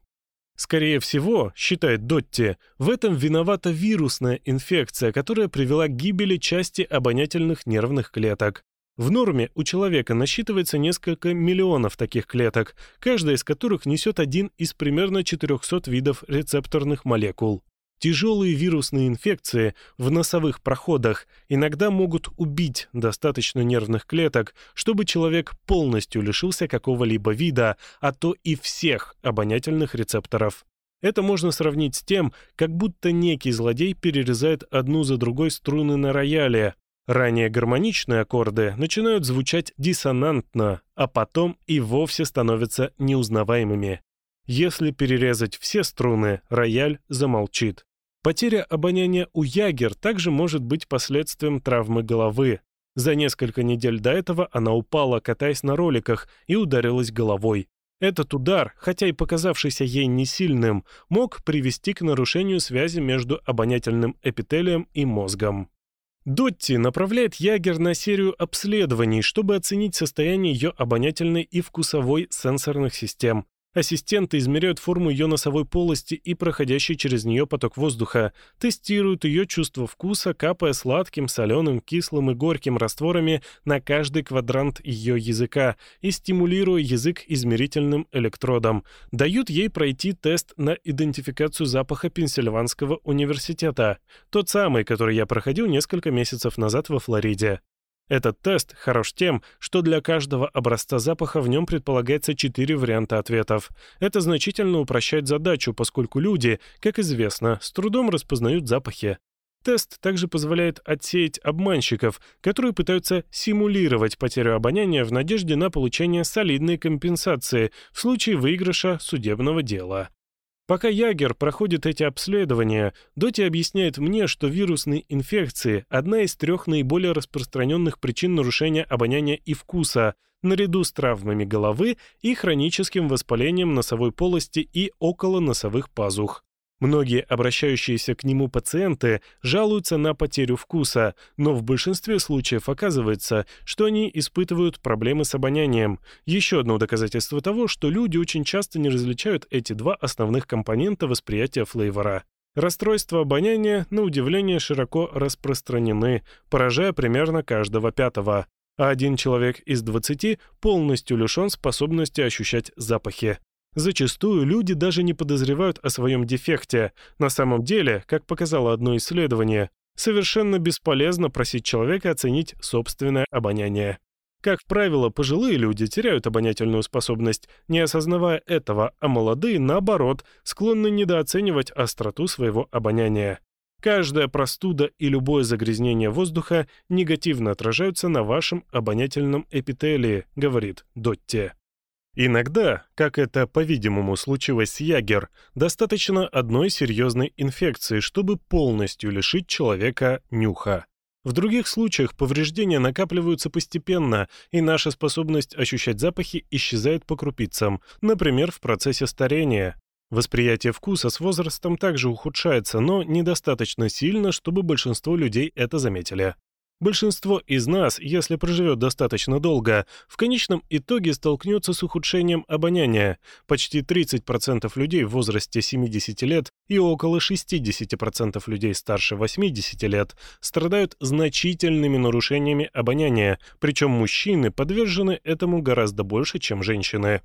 Скорее всего, считает Дотти, в этом виновата вирусная инфекция, которая привела к гибели части обонятельных нервных клеток. В норме у человека насчитывается несколько миллионов таких клеток, каждая из которых несет один из примерно 400 видов рецепторных молекул. Тяжелые вирусные инфекции в носовых проходах иногда могут убить достаточно нервных клеток, чтобы человек полностью лишился какого-либо вида, а то и всех обонятельных рецепторов. Это можно сравнить с тем, как будто некий злодей перерезает одну за другой струны на рояле. Ранее гармоничные аккорды начинают звучать диссонантно, а потом и вовсе становятся неузнаваемыми. Если перерезать все струны, рояль замолчит. Потеря обоняния у ягер также может быть последствием травмы головы. За несколько недель до этого она упала, катаясь на роликах, и ударилась головой. Этот удар, хотя и показавшийся ей несильным, мог привести к нарушению связи между обонятельным эпителием и мозгом. Дотти направляет Ягер на серию обследований, чтобы оценить состояние ее обонятельной и вкусовой сенсорных систем, Ассистенты измеряют форму ее носовой полости и проходящий через нее поток воздуха, тестируют ее чувство вкуса, капая сладким, соленым, кислым и горьким растворами на каждый квадрант ее языка и стимулируя язык измерительным электродом. Дают ей пройти тест на идентификацию запаха Пенсильванского университета, тот самый, который я проходил несколько месяцев назад во Флориде. Этот тест хорош тем, что для каждого образца запаха в нем предполагается четыре варианта ответов. Это значительно упрощает задачу, поскольку люди, как известно, с трудом распознают запахи. Тест также позволяет отсеять обманщиков, которые пытаются симулировать потерю обоняния в надежде на получение солидной компенсации в случае выигрыша судебного дела. Пока Ягер проходит эти обследования, Доти объясняет мне, что вирусные инфекции – одна из трех наиболее распространенных причин нарушения обоняния и вкуса, наряду с травмами головы и хроническим воспалением носовой полости и околоносовых пазух. Многие обращающиеся к нему пациенты жалуются на потерю вкуса, но в большинстве случаев оказывается, что они испытывают проблемы с обонянием. Еще одно доказательство того, что люди очень часто не различают эти два основных компонента восприятия флейвора. Расстройства обоняния, на удивление, широко распространены, поражая примерно каждого пятого. А один человек из 20 полностью лишен способности ощущать запахи. Зачастую люди даже не подозревают о своем дефекте. На самом деле, как показало одно исследование, совершенно бесполезно просить человека оценить собственное обоняние. Как правило, пожилые люди теряют обонятельную способность, не осознавая этого, а молодые, наоборот, склонны недооценивать остроту своего обоняния. Каждая простуда и любое загрязнение воздуха негативно отражаются на вашем обонятельном эпителии, говорит Дотте. Иногда, как это, по-видимому, случилось с Ягер, достаточно одной серьезной инфекции, чтобы полностью лишить человека нюха. В других случаях повреждения накапливаются постепенно, и наша способность ощущать запахи исчезает по крупицам, например, в процессе старения. Восприятие вкуса с возрастом также ухудшается, но недостаточно сильно, чтобы большинство людей это заметили. Большинство из нас, если проживет достаточно долго, в конечном итоге столкнется с ухудшением обоняния. Почти 30% людей в возрасте 70 лет и около 60% людей старше 80 лет страдают значительными нарушениями обоняния, причем мужчины подвержены этому гораздо больше, чем женщины.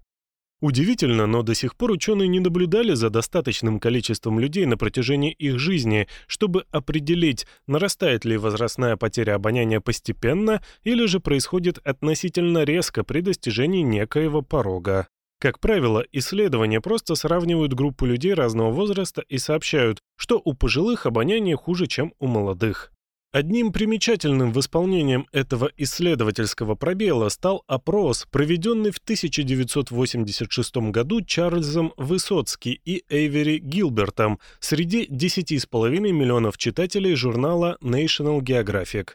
Удивительно, но до сих пор ученые не наблюдали за достаточным количеством людей на протяжении их жизни, чтобы определить, нарастает ли возрастная потеря обоняния постепенно или же происходит относительно резко при достижении некоего порога. Как правило, исследования просто сравнивают группу людей разного возраста и сообщают, что у пожилых обоняние хуже, чем у молодых. Одним примечательным восполнением этого исследовательского пробела стал опрос, проведенный в 1986 году Чарльзом Высоцки и Эйвери Гилбертом среди 10,5 миллионов читателей журнала National Geographic.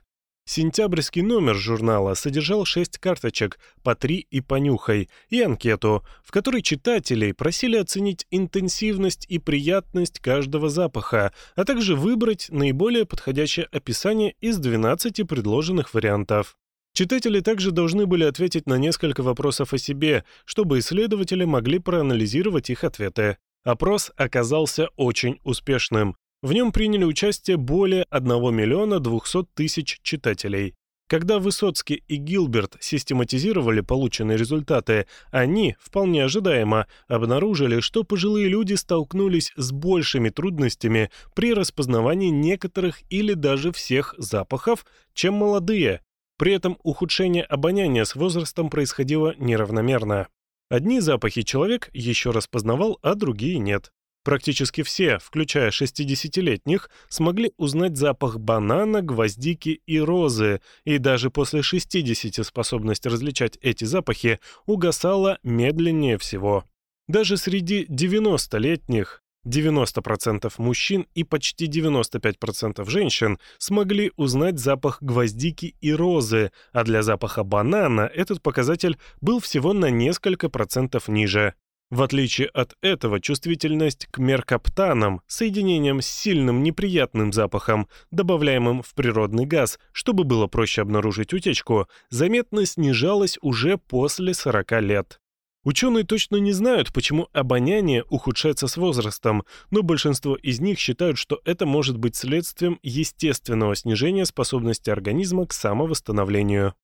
Сентябрьский номер журнала содержал шесть карточек по три и понюхай и анкету, в которой читателей просили оценить интенсивность и приятность каждого запаха, а также выбрать наиболее подходящее описание из 12 предложенных вариантов. Читатели также должны были ответить на несколько вопросов о себе, чтобы исследователи могли проанализировать их ответы. Опрос оказался очень успешным. В нем приняли участие более 1 миллиона 200 тысяч читателей. Когда Высоцкий и Гилберт систематизировали полученные результаты, они, вполне ожидаемо, обнаружили, что пожилые люди столкнулись с большими трудностями при распознавании некоторых или даже всех запахов, чем молодые. При этом ухудшение обоняния с возрастом происходило неравномерно. Одни запахи человек еще распознавал, а другие нет. Практически все, включая 60-летних, смогли узнать запах банана, гвоздики и розы, и даже после 60 способность различать эти запахи угасала медленнее всего. Даже среди 90-летних 90% мужчин и почти 95% женщин смогли узнать запах гвоздики и розы, а для запаха банана этот показатель был всего на несколько процентов ниже. В отличие от этого, чувствительность к меркаптанам, соединениям с сильным неприятным запахом, добавляемым в природный газ, чтобы было проще обнаружить утечку, заметно снижалась уже после 40 лет. Ученые точно не знают, почему обоняние ухудшается с возрастом, но большинство из них считают, что это может быть следствием естественного снижения способности организма к самовосстановлению.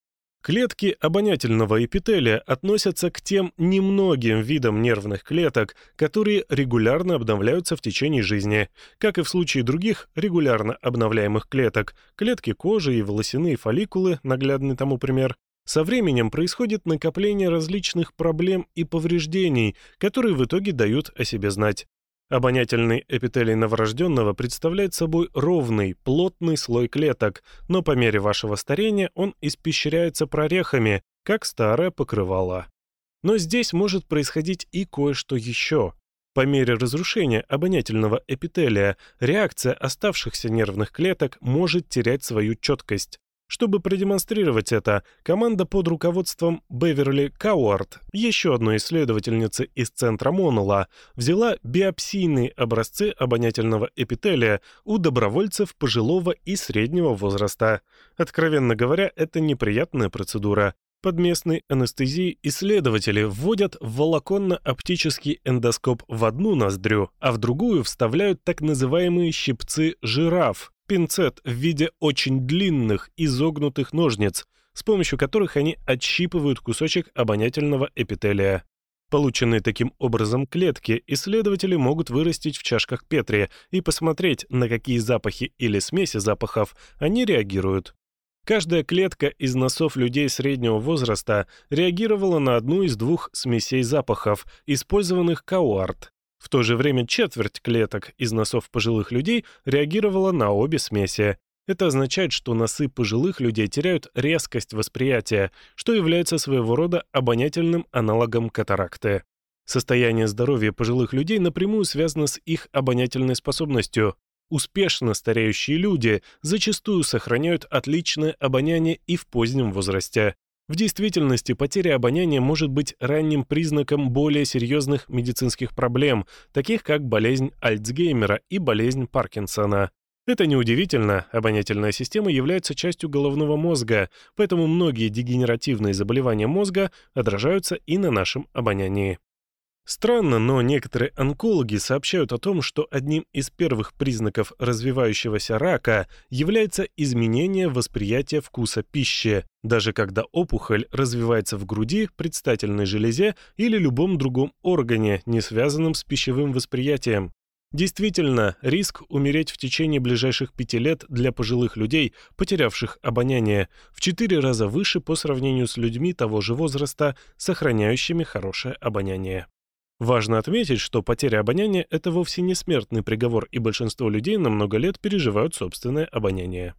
Клетки обонятельного эпителия относятся к тем немногим видам нервных клеток, которые регулярно обновляются в течение жизни. Как и в случае других регулярно обновляемых клеток, клетки кожи и волосяные фолликулы, наглядный тому пример, со временем происходит накопление различных проблем и повреждений, которые в итоге дают о себе знать. Обонятельный эпителий новорожденного представляет собой ровный, плотный слой клеток, но по мере вашего старения он испещряется прорехами, как старое покрывало. Но здесь может происходить и кое-что еще. По мере разрушения обонятельного эпителия реакция оставшихся нервных клеток может терять свою четкость. Чтобы продемонстрировать это, команда под руководством Беверли Кауарт, еще одной исследовательницы из центра Монола, взяла биопсийные образцы обонятельного эпителия у добровольцев пожилого и среднего возраста. Откровенно говоря, это неприятная процедура. Под местной анестезией исследователи вводят волоконно-оптический эндоскоп в одну ноздрю, а в другую вставляют так называемые щипцы жираф, пинцет в виде очень длинных, изогнутых ножниц, с помощью которых они отщипывают кусочек обонятельного эпителия. Полученные таким образом клетки исследователи могут вырастить в чашках Петри и посмотреть, на какие запахи или смеси запахов они реагируют. Каждая клетка из носов людей среднего возраста реагировала на одну из двух смесей запахов, использованных Кауарт. В то же время четверть клеток из носов пожилых людей реагировала на обе смеси. Это означает, что носы пожилых людей теряют резкость восприятия, что является своего рода обонятельным аналогом катаракты. Состояние здоровья пожилых людей напрямую связано с их обонятельной способностью. Успешно стареющие люди зачастую сохраняют отличное обоняние и в позднем возрасте. В действительности потеря обоняния может быть ранним признаком более серьезных медицинских проблем, таких как болезнь Альцгеймера и болезнь Паркинсона. Это неудивительно, обонятельная система является частью головного мозга, поэтому многие дегенеративные заболевания мозга отражаются и на нашем обонянии. Странно, но некоторые онкологи сообщают о том, что одним из первых признаков развивающегося рака является изменение восприятия вкуса пищи, даже когда опухоль развивается в груди, предстательной железе или любом другом органе, не связанном с пищевым восприятием. Действительно, риск умереть в течение ближайших пяти лет для пожилых людей, потерявших обоняние, в четыре раза выше по сравнению с людьми того же возраста, сохраняющими хорошее обоняние. Важно отметить, что потеря обоняния – это вовсе не смертный приговор, и большинство людей на много лет переживают собственное обоняние.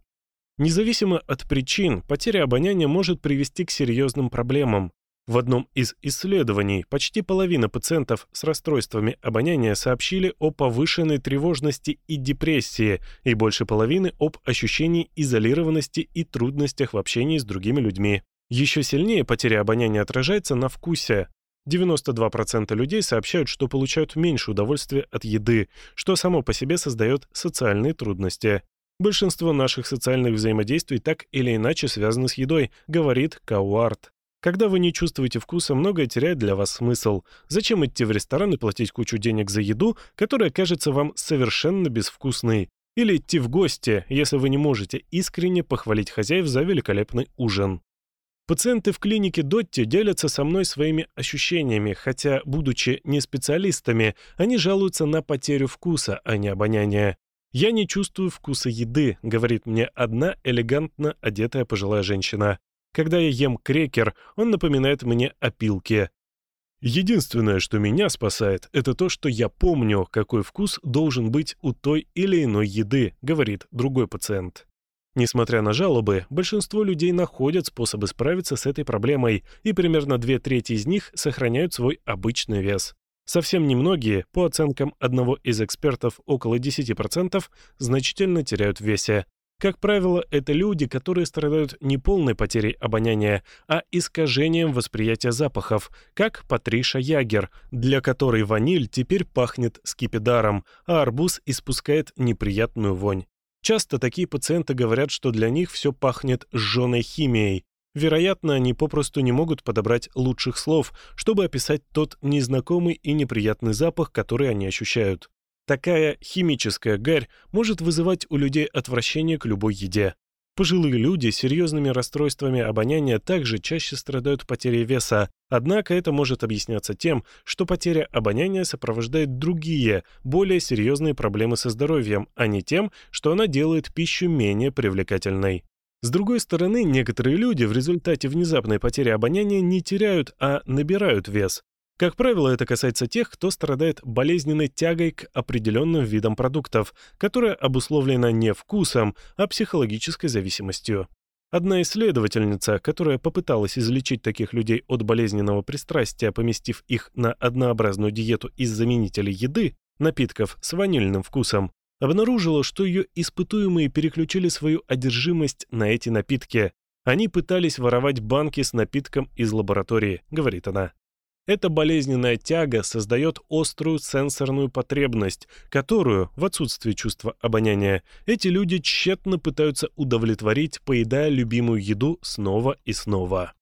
Независимо от причин, потеря обоняния может привести к серьезным проблемам. В одном из исследований почти половина пациентов с расстройствами обоняния сообщили о повышенной тревожности и депрессии, и больше половины об ощущении изолированности и трудностях в общении с другими людьми. Еще сильнее потеря обоняния отражается на вкусе. 92% людей сообщают, что получают меньше удовольствия от еды, что само по себе создает социальные трудности. Большинство наших социальных взаимодействий так или иначе связаны с едой, говорит Кауарт. Когда вы не чувствуете вкуса, многое теряет для вас смысл. Зачем идти в ресторан и платить кучу денег за еду, которая кажется вам совершенно безвкусной? Или идти в гости, если вы не можете искренне похвалить хозяев за великолепный ужин. Пациенты в клинике Дотти делятся со мной своими ощущениями, хотя, будучи не специалистами, они жалуются на потерю вкуса, а не обоняния. «Я не чувствую вкуса еды», — говорит мне одна элегантно одетая пожилая женщина. «Когда я ем крекер, он напоминает мне опилки. Единственное, что меня спасает, это то, что я помню, какой вкус должен быть у той или иной еды, говорит другой пациент. Несмотря на жалобы, большинство людей находят способы справиться с этой проблемой, и примерно две трети из них сохраняют свой обычный вес. Совсем немногие, по оценкам одного из экспертов около 10%, значительно теряют в весе. Как правило, это люди, которые страдают не полной потерей обоняния, а искажением восприятия запахов, как Патриша Ягер, для которой ваниль теперь пахнет скипидаром, а арбуз испускает неприятную вонь. Часто такие пациенты говорят, что для них все пахнет сжженной химией. Вероятно, они попросту не могут подобрать лучших слов, чтобы описать тот незнакомый и неприятный запах, который они ощущают. Такая химическая гарь может вызывать у людей отвращение к любой еде. Пожилые люди с серьезными расстройствами обоняния также чаще страдают потерей веса, однако это может объясняться тем, что потеря обоняния сопровождает другие, более серьезные проблемы со здоровьем, а не тем, что она делает пищу менее привлекательной. С другой стороны, некоторые люди в результате внезапной потери обоняния не теряют, а набирают вес, как правило, это касается тех, кто страдает болезненной тягой к определенным видам продуктов, которая обусловлена не вкусом, а психологической зависимостью. Одна исследовательница, которая попыталась излечить таких людей от болезненного пристрастия, поместив их на однообразную диету из заменителей еды, напитков с ванильным вкусом, обнаружила, что ее испытуемые переключили свою одержимость на эти напитки. Они пытались воровать банки с напитком из лаборатории, говорит она. Эта болезненная тяга создает острую сенсорную потребность, которую, в отсутствии чувства обоняния, эти люди тщетно пытаются удовлетворить, поедая любимую еду снова и снова.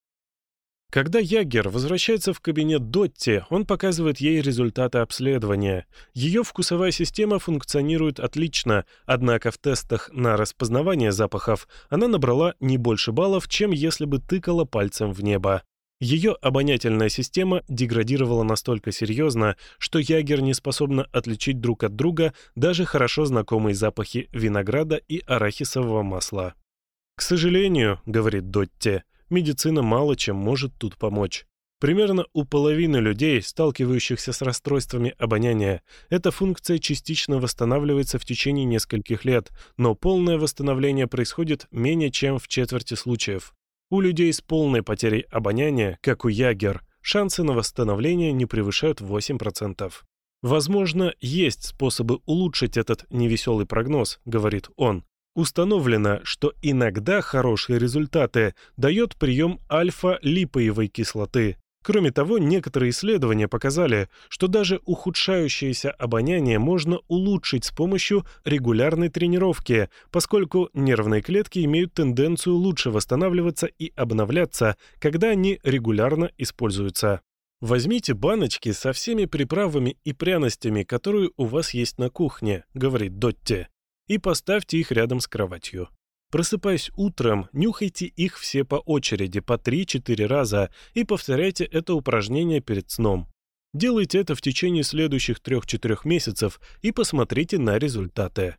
Когда Ягер возвращается в кабинет Дотти, он показывает ей результаты обследования. Ее вкусовая система функционирует отлично, однако в тестах на распознавание запахов она набрала не больше баллов, чем если бы тыкала пальцем в небо. Ее обонятельная система деградировала настолько серьезно, что Ягер не способна отличить друг от друга даже хорошо знакомые запахи винограда и арахисового масла. «К сожалению», — говорит Дотте, — «медицина мало чем может тут помочь». Примерно у половины людей, сталкивающихся с расстройствами обоняния, эта функция частично восстанавливается в течение нескольких лет, но полное восстановление происходит менее чем в четверти случаев. У людей с полной потерей обоняния, как у Ягер, шансы на восстановление не превышают 8%. «Возможно, есть способы улучшить этот невеселый прогноз», — говорит он. Установлено, что иногда хорошие результаты дает прием альфа-липоевой кислоты, Кроме того, некоторые исследования показали, что даже ухудшающееся обоняние можно улучшить с помощью регулярной тренировки, поскольку нервные клетки имеют тенденцию лучше восстанавливаться и обновляться, когда они регулярно используются. «Возьмите баночки со всеми приправами и пряностями, которые у вас есть на кухне», — говорит Дотти, «и поставьте их рядом с кроватью. Просыпаясь утром, нюхайте их все по очереди, по 3-4 раза, и повторяйте это упражнение перед сном. Делайте это в течение следующих 3-4 месяцев и посмотрите на результаты.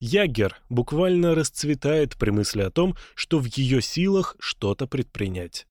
Ягер буквально расцветает при мысли о том, что в ее силах что-то предпринять.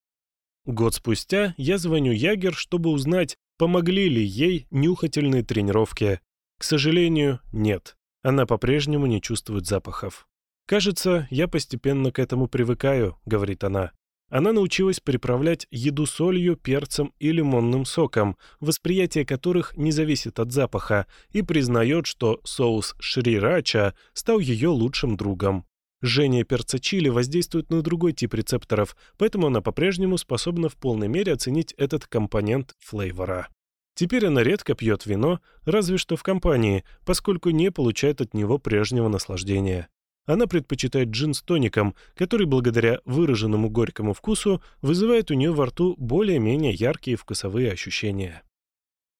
Год спустя я звоню Ягер, чтобы узнать, помогли ли ей нюхательные тренировки. К сожалению, нет. Она по-прежнему не чувствует запахов. «Кажется, я постепенно к этому привыкаю», — говорит она. Она научилась приправлять еду солью, перцем и лимонным соком, восприятие которых не зависит от запаха, и признает, что соус шрирача стал ее лучшим другом. Жжение перца чили воздействует на другой тип рецепторов, поэтому она по-прежнему способна в полной мере оценить этот компонент флейвора. Теперь она редко пьет вино, разве что в компании, поскольку не получает от него прежнего наслаждения. Она предпочитает джин с тоником, который благодаря выраженному горькому вкусу вызывает у нее во рту более-менее яркие вкусовые ощущения.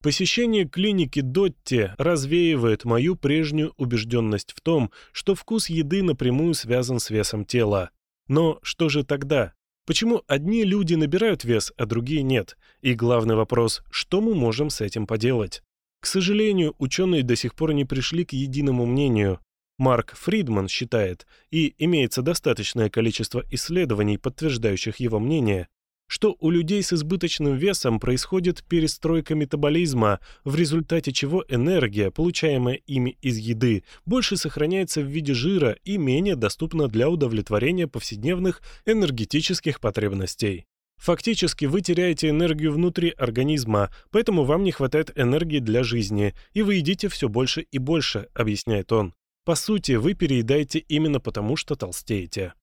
Посещение клиники Дотти развеивает мою прежнюю убежденность в том, что вкус еды напрямую связан с весом тела. Но что же тогда? Почему одни люди набирают вес, а другие нет? И главный вопрос, что мы можем с этим поделать? К сожалению, ученые до сих пор не пришли к единому мнению. Марк Фридман считает, и имеется достаточное количество исследований, подтверждающих его мнение, что у людей с избыточным весом происходит перестройка метаболизма, в результате чего энергия, получаемая ими из еды, больше сохраняется в виде жира и менее доступна для удовлетворения повседневных энергетических потребностей. Фактически вы теряете энергию внутри организма, поэтому вам не хватает энергии для жизни, и вы едите все больше и больше, объясняет он. По сути, вы переедаете именно потому, что толстеете.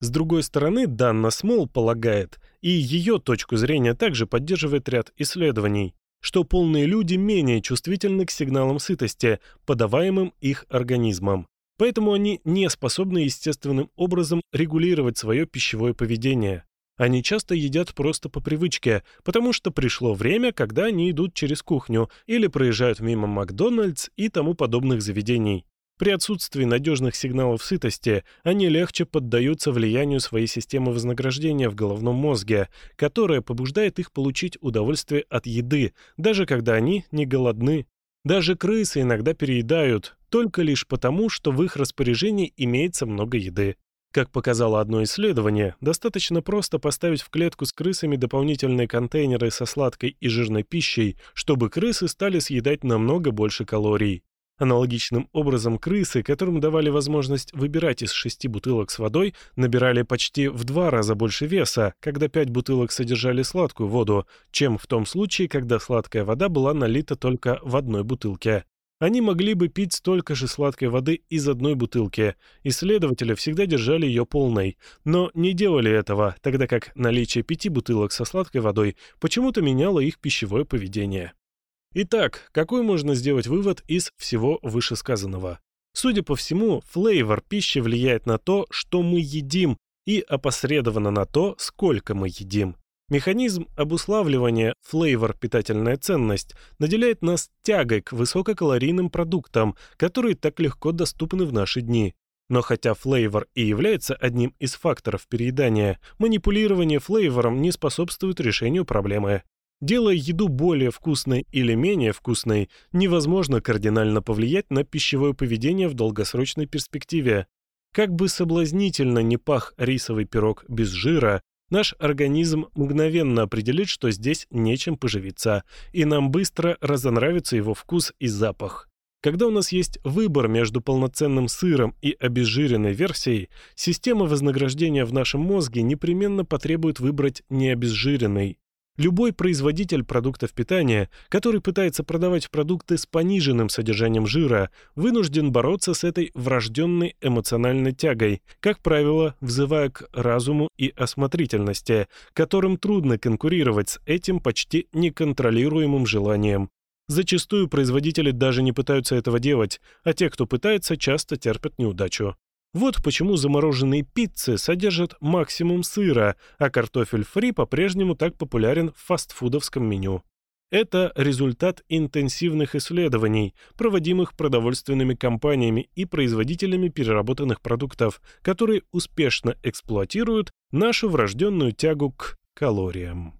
С другой стороны, Данна Смол полагает, и ее точку зрения также поддерживает ряд исследований, что полные люди менее чувствительны к сигналам сытости, подаваемым их организмом. Поэтому они не способны естественным образом регулировать свое пищевое поведение. Они часто едят просто по привычке, потому что пришло время, когда они идут через кухню или проезжают мимо Макдональдс и тому подобных заведений. При отсутствии надежных сигналов сытости они легче поддаются влиянию своей системы вознаграждения в головном мозге, которая побуждает их получить удовольствие от еды, даже когда они не голодны. Даже крысы иногда переедают, только лишь потому, что в их распоряжении имеется много еды. Как показало одно исследование, достаточно просто поставить в клетку с крысами дополнительные контейнеры со сладкой и жирной пищей, чтобы крысы стали съедать намного больше калорий. Аналогичным образом крысы, которым давали возможность выбирать из шести бутылок с водой, набирали почти в два раза больше веса, когда пять бутылок содержали сладкую воду, чем в том случае, когда сладкая вода была налита только в одной бутылке. Они могли бы пить столько же сладкой воды из одной бутылки. Исследователи всегда держали ее полной, но не делали этого, тогда как наличие пяти бутылок со сладкой водой почему-то меняло их пищевое поведение. Итак, какой можно сделать вывод из всего вышесказанного? Судя по всему, флейвор пищи влияет на то, что мы едим, и опосредованно на то, сколько мы едим. Механизм обуславливания флейвор питательная ценность наделяет нас тягой к высококалорийным продуктам, которые так легко доступны в наши дни. Но хотя флейвор и является одним из факторов переедания, манипулирование флейвором не способствует решению проблемы. Делая еду более вкусной или менее вкусной, невозможно кардинально повлиять на пищевое поведение в долгосрочной перспективе. Как бы соблазнительно не пах рисовый пирог без жира, наш организм мгновенно определит, что здесь нечем поживиться, и нам быстро разонравится его вкус и запах. Когда у нас есть выбор между полноценным сыром и обезжиренной версией, система вознаграждения в нашем мозге непременно потребует выбрать необезжиренный. Любой производитель продуктов питания, который пытается продавать продукты с пониженным содержанием жира, вынужден бороться с этой врожденной эмоциональной тягой, как правило, взывая к разуму и осмотрительности, которым трудно конкурировать с этим почти неконтролируемым желанием. Зачастую производители даже не пытаются этого делать, а те, кто пытается, часто терпят неудачу. Вот почему замороженные пиццы содержат максимум сыра, а картофель фри по-прежнему так популярен в фастфудовском меню. Это результат интенсивных исследований, проводимых продовольственными компаниями и производителями переработанных продуктов, которые успешно эксплуатируют нашу врожденную тягу к калориям.